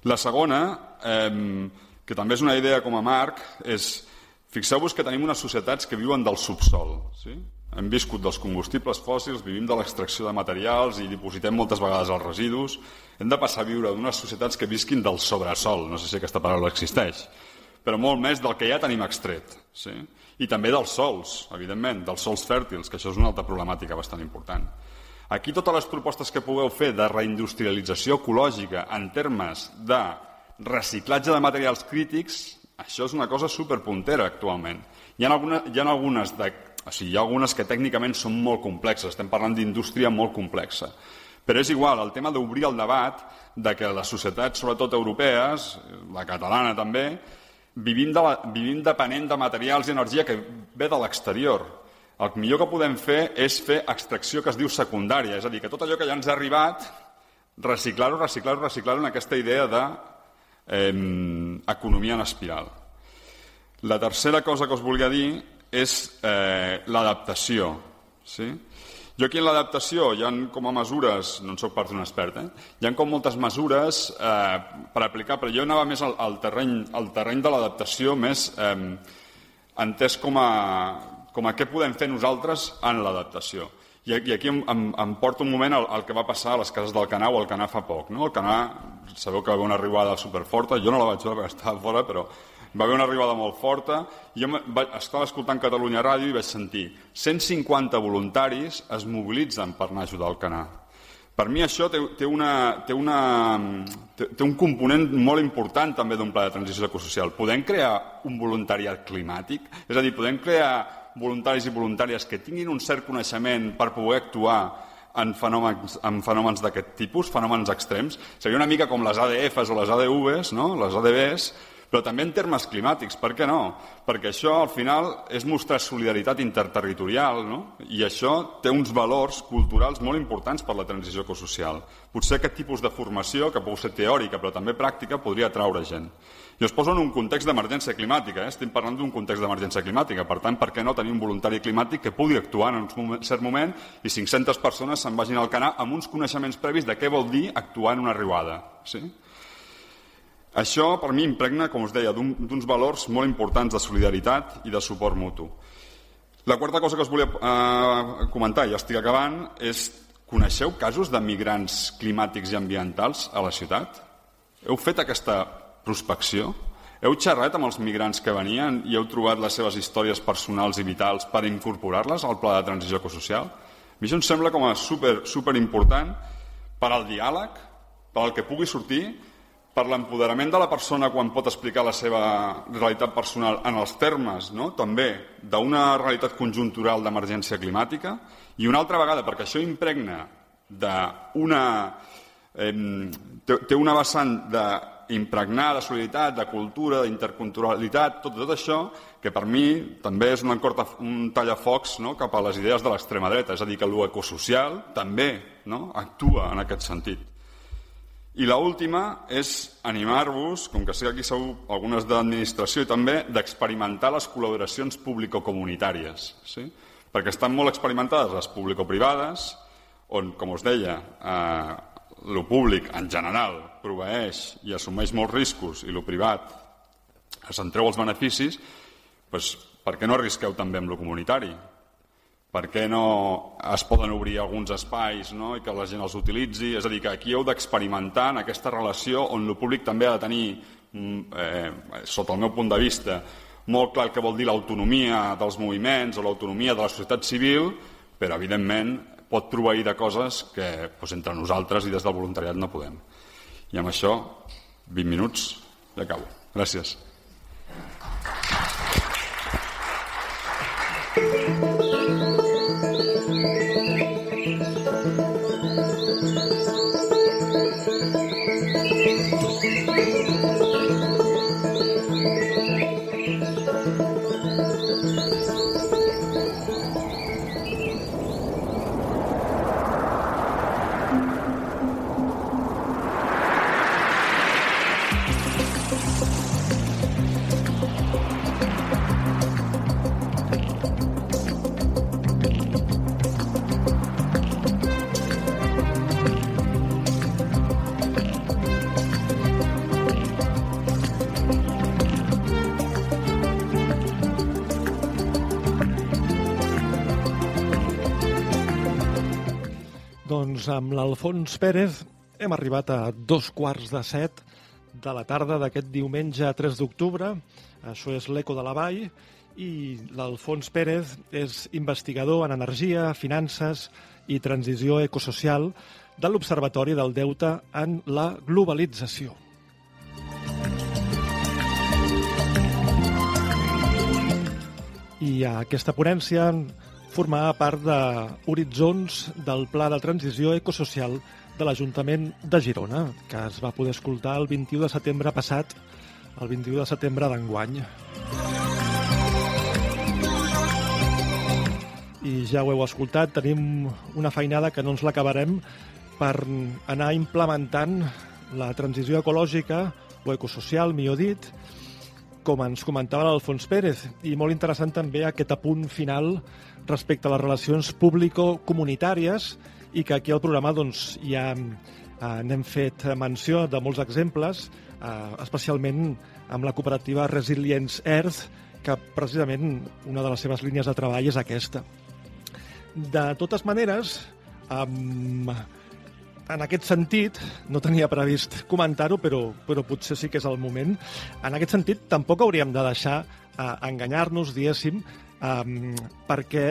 La segona, eh, que també és una idea com a marc, és fixeu-vos que tenim unes societats que viuen del subsol. Sí? Hem viscut dels combustibles fòssils, vivim de l'extracció de materials i dipositem moltes vegades els residus. Hem de passar a viure d'unes societats que visquin del sobresol, no sé si aquesta paraula existeix, però molt més del que ja tenim extret. Sí? I també dels sols, evidentment, dels sols fèrtils, que això és una altra problemàtica bastant important. Aquí totes les propostes que pugueu fer de reindustrialització ecològica en termes de reciclatge de materials crítics, això és una cosa superpuntera actualment. Hi ha, alguna, hi ha algunes de o sigui, hi ha algunes que tècnicament són molt complexes, estem parlant d'indústria molt complexa. Però és igual, el tema d'obrir el debat de que les societats, sobretot europees, la catalana també, vivim, de la, vivim depenent de materials i energia que ve de l'exterior. El millor que podem fer és fer extracció que es diu secundària, és a dir, que tot allò que ja ens ha arribat, reciclar-ho, reciclar-ho, reciclar-ho en aquesta idea d'economia eh, en espiral. La tercera cosa que us volia dir és eh, l'adaptació. Sí? Jo aquí en l'adaptació hi ha com a mesures, no en soc part d'un expert, eh? hi ha com moltes mesures eh, per aplicar, però jo anava més al, al, terreny, al terreny de l'adaptació més eh, entès com a, com a què podem fer nosaltres en l'adaptació. I, I aquí em, em, em porta un moment el, el que va passar a les cases del Canà o al Canà fa poc. No? El Canà, sabeu que va haver una arribada superforta, jo no la vaig veure perquè estava fora, però va haver una arribada molt forta, i jo estava escoltant Catalunya Ràdio i vaig sentir 150 voluntaris es mobilitzen per anar a ajudar el Canà. Per mi això té, té, una, té, una, té, té un component molt important també d'un pla de transició ecosocial. Podem crear un voluntariat climàtic? És a dir, podem crear voluntaris i voluntàries que tinguin un cert coneixement per poder actuar en fenòmens, en fenòmens d'aquest tipus, fenòmens extrems. Seria una mica com les ADFs o les ADVs, no? les ADBs, però també en termes climàtics, per què no? Perquè això al final és mostrar solidaritat interterritorial no? i això té uns valors culturals molt importants per la transició ecosocial. Potser aquest tipus de formació, que pot ser teòrica però també pràctica, podria atraure gent. I es poso en un context d'emergència climàtica, eh? estem parlant d'un context d'emergència climàtica, per tant, per què no tenir un voluntari climàtic que pugui actuar en un cert moment i 500 persones se'n vagin al canà amb uns coneixements previs de què vol dir actuar en una riuada. Sí? Això, per mi, impregna, com us deia, d'uns valors molt importants de solidaritat i de suport mutu. La quarta cosa que us volia eh, comentar, i ja estic acabant, és coneixeu casos de migrants climàtics i ambientals a la ciutat? Heu fet aquesta prospecció? Heu xerrat amb els migrants que venien i heu trobat les seves històries personals i vitals per incorporar-les al pla de transició ecosocial? A mi això em sembla com a super, super important per al diàleg, per al que pugui sortir per l'empoderament de la persona quan pot explicar la seva realitat personal en els termes no? també d'una realitat conjuntural d'emergència climàtica i una altra vegada, perquè això impregna d'una... Eh, té una vessant d'impregnar de solidaritat, de cultura, d'interculturalitat, tot, tot això, que per mi també és un, encorta, un tallafocs no? cap a les idees de l'extrema dreta, és a dir, que l'ecosocial també no? actua en aquest sentit. I l'última és animar-vos, com que sé que aquí sou algunes d'administració i també, d'experimentar les col·laboracions público-comunitàries. Sí? Perquè estan molt experimentades les público-privades, on, com us deia, eh, el públic en general proveeix i assumeix molts riscos i el privat se'n treu els beneficis, doncs, per què no arrisqueu també amb el comunitari? Per què no es poden obrir alguns espais no? i que la gent els utilitzi? És a dir, que aquí heu d'experimentar en aquesta relació on el públic també ha de tenir, mm, eh, sota el meu punt de vista, molt clar el que vol dir l'autonomia dels moviments o l'autonomia de la societat civil, però evidentment pot proveir de coses que doncs, entre nosaltres i des del voluntariat no podem. I amb això, 20 minuts i acabo. Gràcies. Doncs amb l'Alfons Pérez hem arribat a dos quarts de set de la tarda d'aquest diumenge 3 d'octubre. Això és l'Eco de la Vall i l'Alfons Pérez és investigador en energia, finances i transició ecosocial de l'Observatori del Deute en la globalització. I aquesta ponència formava part de Horitzons del Pla de Transició Ecosocial de l'Ajuntament de Girona, que es va poder escoltar el 21 de setembre passat, el 21 de setembre d'enguany. I ja ho heu escoltat, tenim una feinada que no ens l'acabarem per anar implementant la transició ecològica o ecosocial, millor dit, com ens comentava l'Alfons Pérez, i molt interessant també aquest apunt final respecte a les relacions público-comunitàries i que aquí al programa doncs, ja eh, n'hem fet menció de molts exemples, eh, especialment amb la cooperativa Resilience Earth, que precisament una de les seves línies de treball és aquesta. De totes maneres, amb en aquest sentit, no tenia previst comentar-ho, però, però potser sí que és el moment. En aquest sentit, tampoc hauríem de deixar eh, enganyar-nos, diguéssim, eh, perquè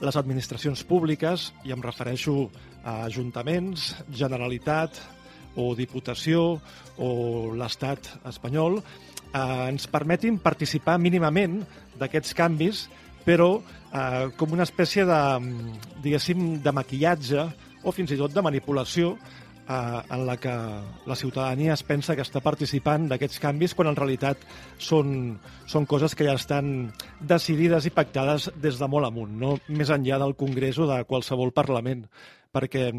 les administracions públiques, i em refereixo a ajuntaments, Generalitat o Diputació o l'Estat espanyol, eh, ens permetin participar mínimament d'aquests canvis, però eh, com una espècie de, diguéssim, de maquillatge o fins i tot de manipulació eh, en la que la ciutadania es pensa que està participant d'aquests canvis quan en realitat són, són coses que ja estan decidides i pactades des de molt amunt, no més enllà del Congrés o de qualsevol Parlament, perquè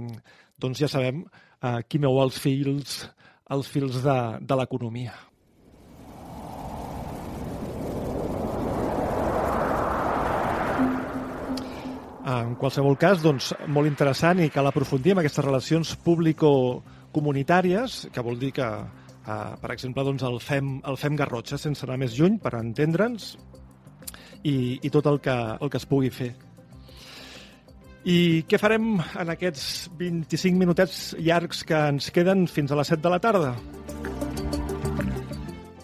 doncs ja sabem eh, qui mou els fils, els fils de, de l'economia. En qualsevol cas, doncs, molt interessant i cal aprofundir en aquestes relacions público-comunitàries, que vol dir que, eh, per exemple, doncs, el, fem, el fem Garrotxa, sense anar més lluny, per entendre'ns, i, i tot el que, el que es pugui fer. I què farem en aquests 25 minutets llargs que ens queden fins a les 7 de la tarda?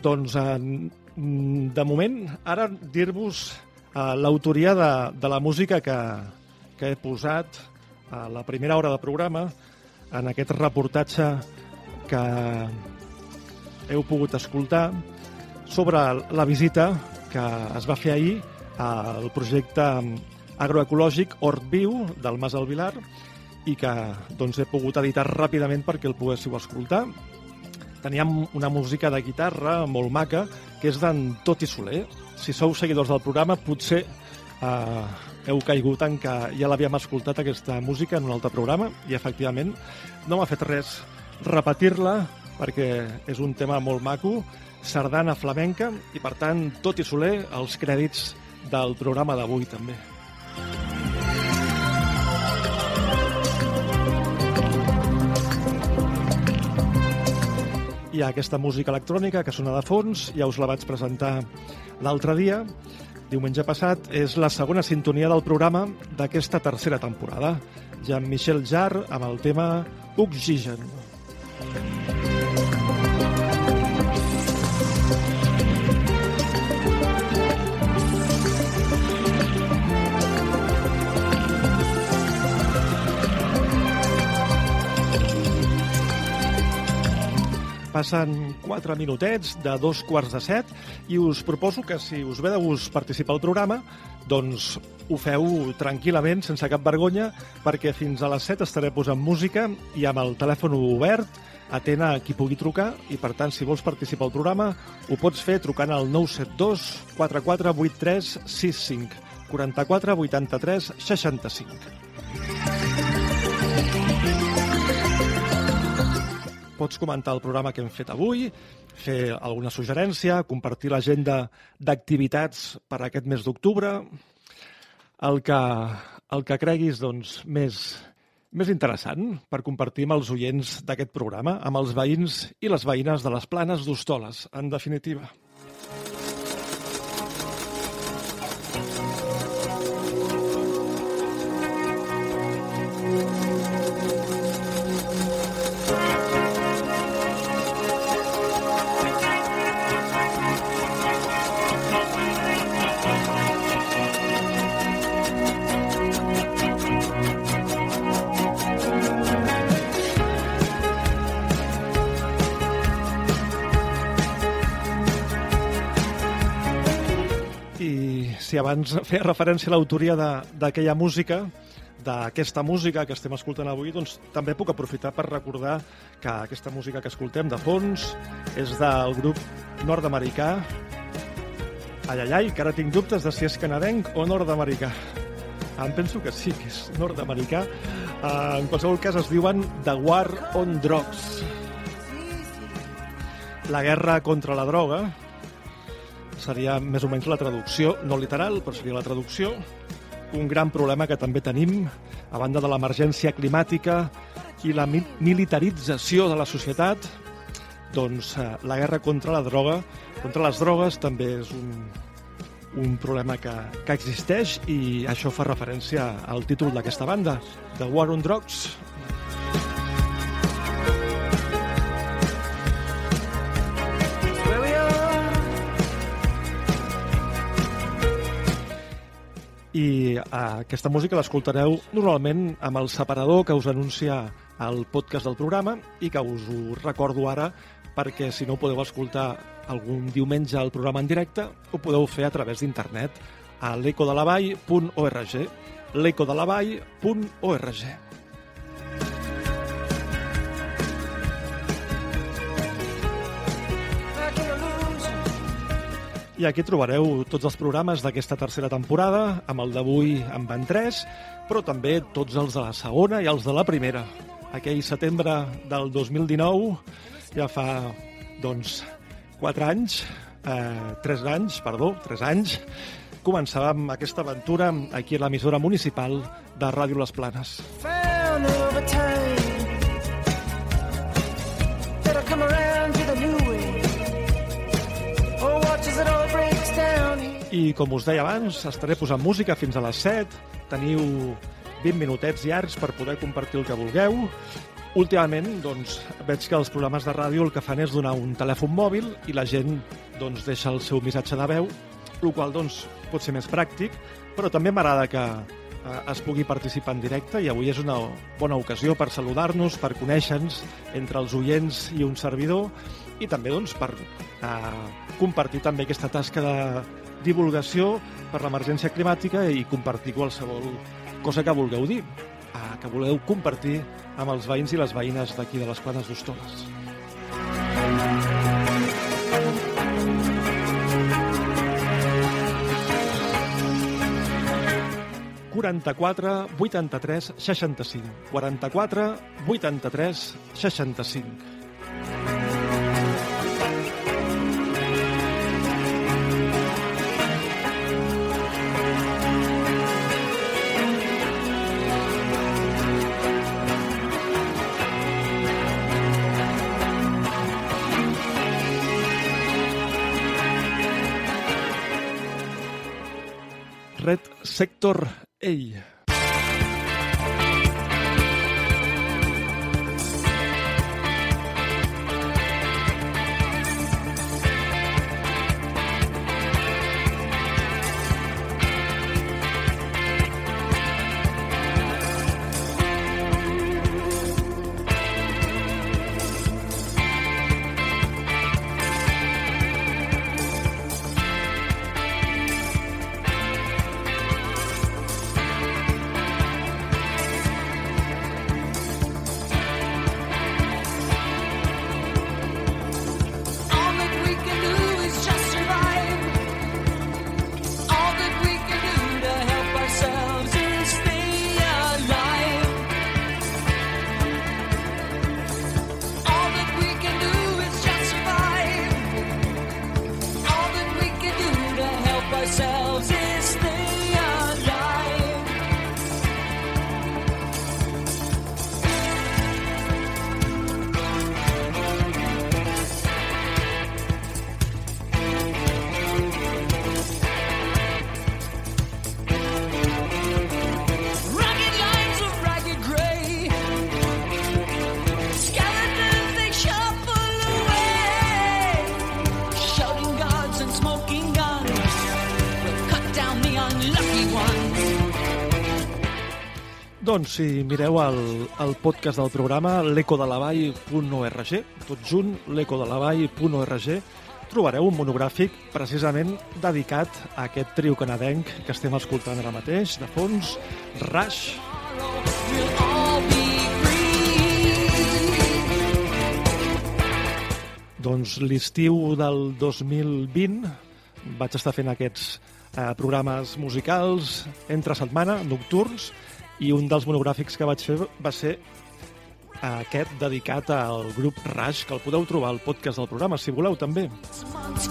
Doncs, en, de moment, ara dir-vos uh, l'autoria de, de la música que, que he posat a la primera hora de programa en aquest reportatge que heu pogut escoltar sobre la visita que es va fer ahir al projecte agroecològic Hort Viu del Mas del Vilar i que doncs, he pogut editar ràpidament perquè el poguéssiu escoltar. Teníem una música de guitarra molt maca que és d'en Toti Soler, si sou seguidors del programa, potser eh, heu caigut en que ja l'havíem escoltat, aquesta música, en un altre programa, i efectivament no m'ha fet res repetir-la, perquè és un tema molt maco, sardana flamenca, i per tant, tot i soler, els crèdits del programa d'avui també. Hi ha aquesta música electrònica que sona de fons, ja us la vaig presentar l'altre dia, diumenge passat, és la segona sintonia del programa d'aquesta tercera temporada. Jean-Michel Jarre amb el tema Oxygen. Passen 4 minutets de dos quarts de set i us proposo que si us ve de gust participar al programa, doncs ho feu tranquil·lament, sense cap vergonya, perquè fins a les 7 estaré posant música i amb el telèfon obert atén a qui pugui trucar i, per tant, si vols participar al programa, ho pots fer trucant al 972 4483 65 44 83 65. Pots comentar el programa que hem fet avui, fer alguna suggerència, compartir l'agenda d'activitats per aquest mes d'octubre, el que, el que creguis doncs, més, més interessant per compartir amb els oients d'aquest programa, amb els veïns i les veïnes de les planes d'Hostoles, en definitiva. Si abans feia referència a l'autoria d'aquella música, d'aquesta música que estem escoltant avui, doncs també puc aprofitar per recordar que aquesta música que escoltem de fons és del grup nord-americà ai, que ara tinc dubtes de si és canadenc o nord-americà. Em penso que sí, que és nord-americà. Uh, en qualsevol cas es diuen The War on Drugs. La guerra contra la droga, seria més o menys la traducció, no literal, però seria la traducció. Un gran problema que també tenim, a banda de l'emergència climàtica i la militarització de la societat, doncs eh, la guerra contra la droga, contra les drogues, també és un, un problema que, que existeix i això fa referència al títol d'aquesta banda, The War on Drugs, uh, aquesta música l'escoltareu normalment amb el separador que us anuncia el podcast del programa i que us ho recordo ara perquè si no podeu escoltar algun diumenge el programa en directe ho podeu fer a través d'internet a l'ecodelavall.org l'ecodelavall.org I aquí trobareu tots els programes d'aquesta tercera temporada, amb el d'avui en van 3, però també tots els de la segona i els de la primera. Aquell setembre del 2019, ja fa, doncs, 4 anys, eh, 3 anys, perdó, 3 anys, començàvem aquesta aventura aquí a l'emissora municipal de Ràdio Les Planes. Found I com us deia abans, estaré posant música fins a les 7. Teniu 20 minutets llargs per poder compartir el que vulgueu. Últimament, doncs, veig que els programes de ràdio el que fan és donar un telèfon mòbil i la gent doncs, deixa el seu missatge de veu, el qual doncs, pot ser més pràctic, però també m'agrada que eh, es pugui participar en directe i avui és una bona ocasió per saludar-nos, per conèixer-nos entre els oients i un servidor i també doncs, per eh, compartir també aquesta tasca de divulgació per l'emergència climàtica i compartir qualsevol cosa que vulgueu dir, eh, que voleu compartir amb els veïns i les veïnes d'aquí de les Planes d'Hostoles. Quaranta-quatre, vuitanta-tres, seixanta-cinc. Quaranta-quatre, vuitanta-tres, seixanta-cinc. Red Sector A. Doncs si mireu el, el podcast del programa l'ecodelavall.org, tot junt, l'ecodelavall.org, trobareu un monogràfic precisament dedicat a aquest trio canadenc que estem escoltant ara mateix, de fons, Rush. Doncs l'estiu del 2020 vaig estar fent aquests eh, programes musicals entre setmana, nocturns, i un dels monogràfics que vaig fer va ser aquest dedicat al grup Rush, que el podeu trobar al podcast del programa, si voleu, també. Months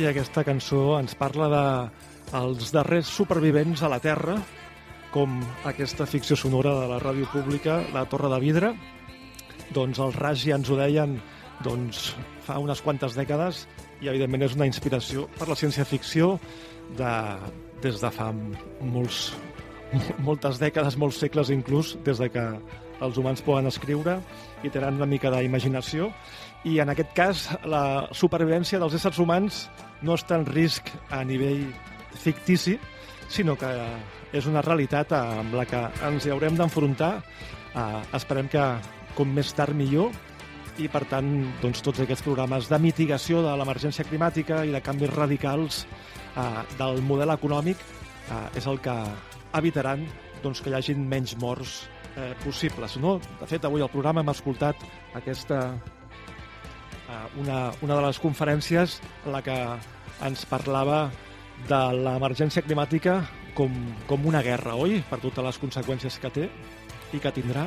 I aquesta cançó ens parla de els darrers supervivents a la Terra, com aquesta ficció sonora de la ràdio pública, La Torre de Vidre. Doncs els Ras ens ho deien doncs, fa unes quantes dècades i evidentment és una inspiració per la ciència-ficció de, des de fa molts, moltes dècades, molts segles inclús, des de que els humans poden escriure i tenen una mica d'imaginació. I en aquest cas, la supervivència dels éssers humans no està en risc a nivell fictici, sinó que és una realitat amb la que ens hi haurem d'enfrontar. Eh, esperem que com més tard millor i per tant doncs, tots aquests programes de mitigació de l'emergència climàtica i de canvis radicals eh, del model econòmic eh, és el que evitaran doncs, que hi hagin menys morts eh, possibles. No? De fet, avui al programa hem escoltat aquesta una, una de les conferències en la que ens parlava de l'emergència climàtica com, com una guerra, oi? Per totes les conseqüències que té i que tindrà.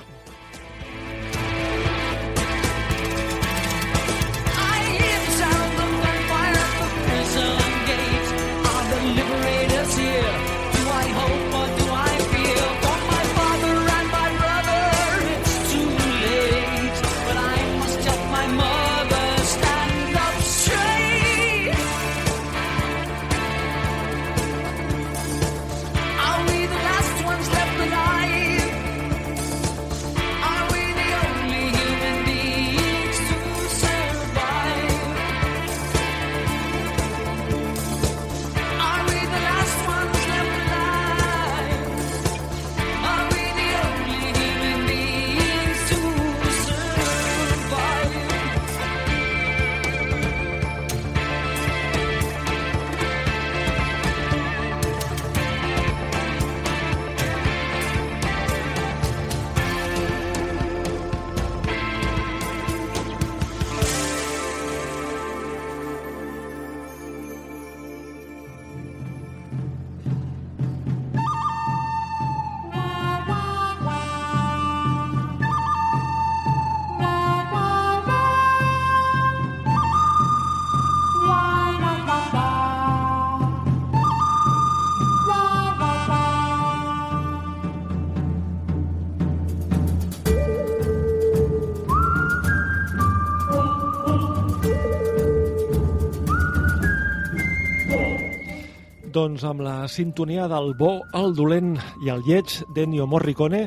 Doncs amb la sintonia del bo, el dolent i el lleig d'Ennio Morricone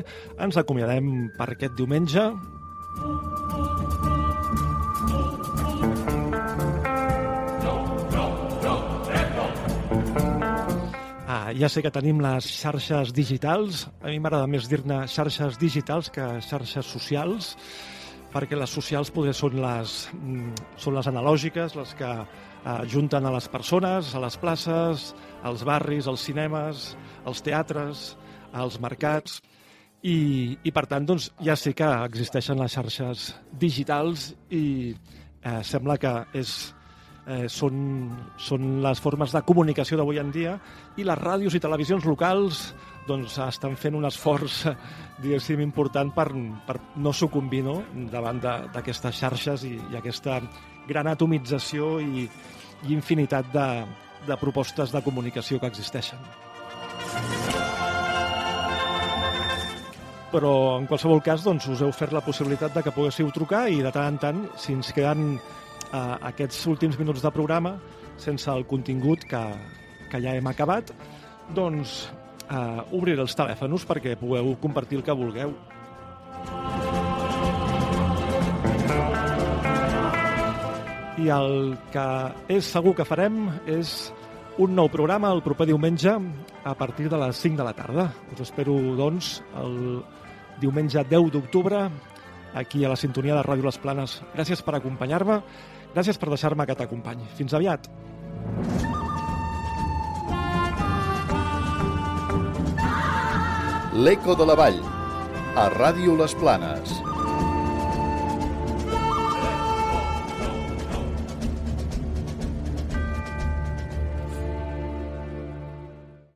ens acomiadem per aquest diumenge. Ah, ja sé que tenim les xarxes digitals. A mi m'agrada més dir-ne xarxes digitals que xarxes socials, perquè les socials poder són les, mm, són les analògiques, les que eh, junten a les persones, a les places, als barris, als cinemes, als teatres, als mercats, i, i per tant doncs, ja sé que existeixen les xarxes digitals i eh, sembla que és, eh, són, són les formes de comunicació d'avui en dia i les ràdios i televisions locals doncs, estan fent un esforç diguéssim, important per, per no sucumbir no? davant d'aquestes xarxes i, i aquesta gran atomització i, i infinitat de, de propostes de comunicació que existeixen. Però, en qualsevol cas, doncs, us heu ofert la possibilitat de que poguéssiu trucar i, de tant en tant, si ens queden eh, aquests últims minuts de programa sense el contingut que, que ja hem acabat, doncs eh, obriré els telèfons perquè pugueu compartir el que vulgueu. I el que és segur que farem és un nou programa el proper diumenge a partir de les 5 de la tarda. Us espero, doncs, el diumenge 10 d'octubre aquí a la sintonia de Ràdio Les Planes. Gràcies per acompanyar-me, gràcies per deixar-me que t'acompanyi. Fins aviat. L'Eco de la Vall, a Ràdio Les Planes.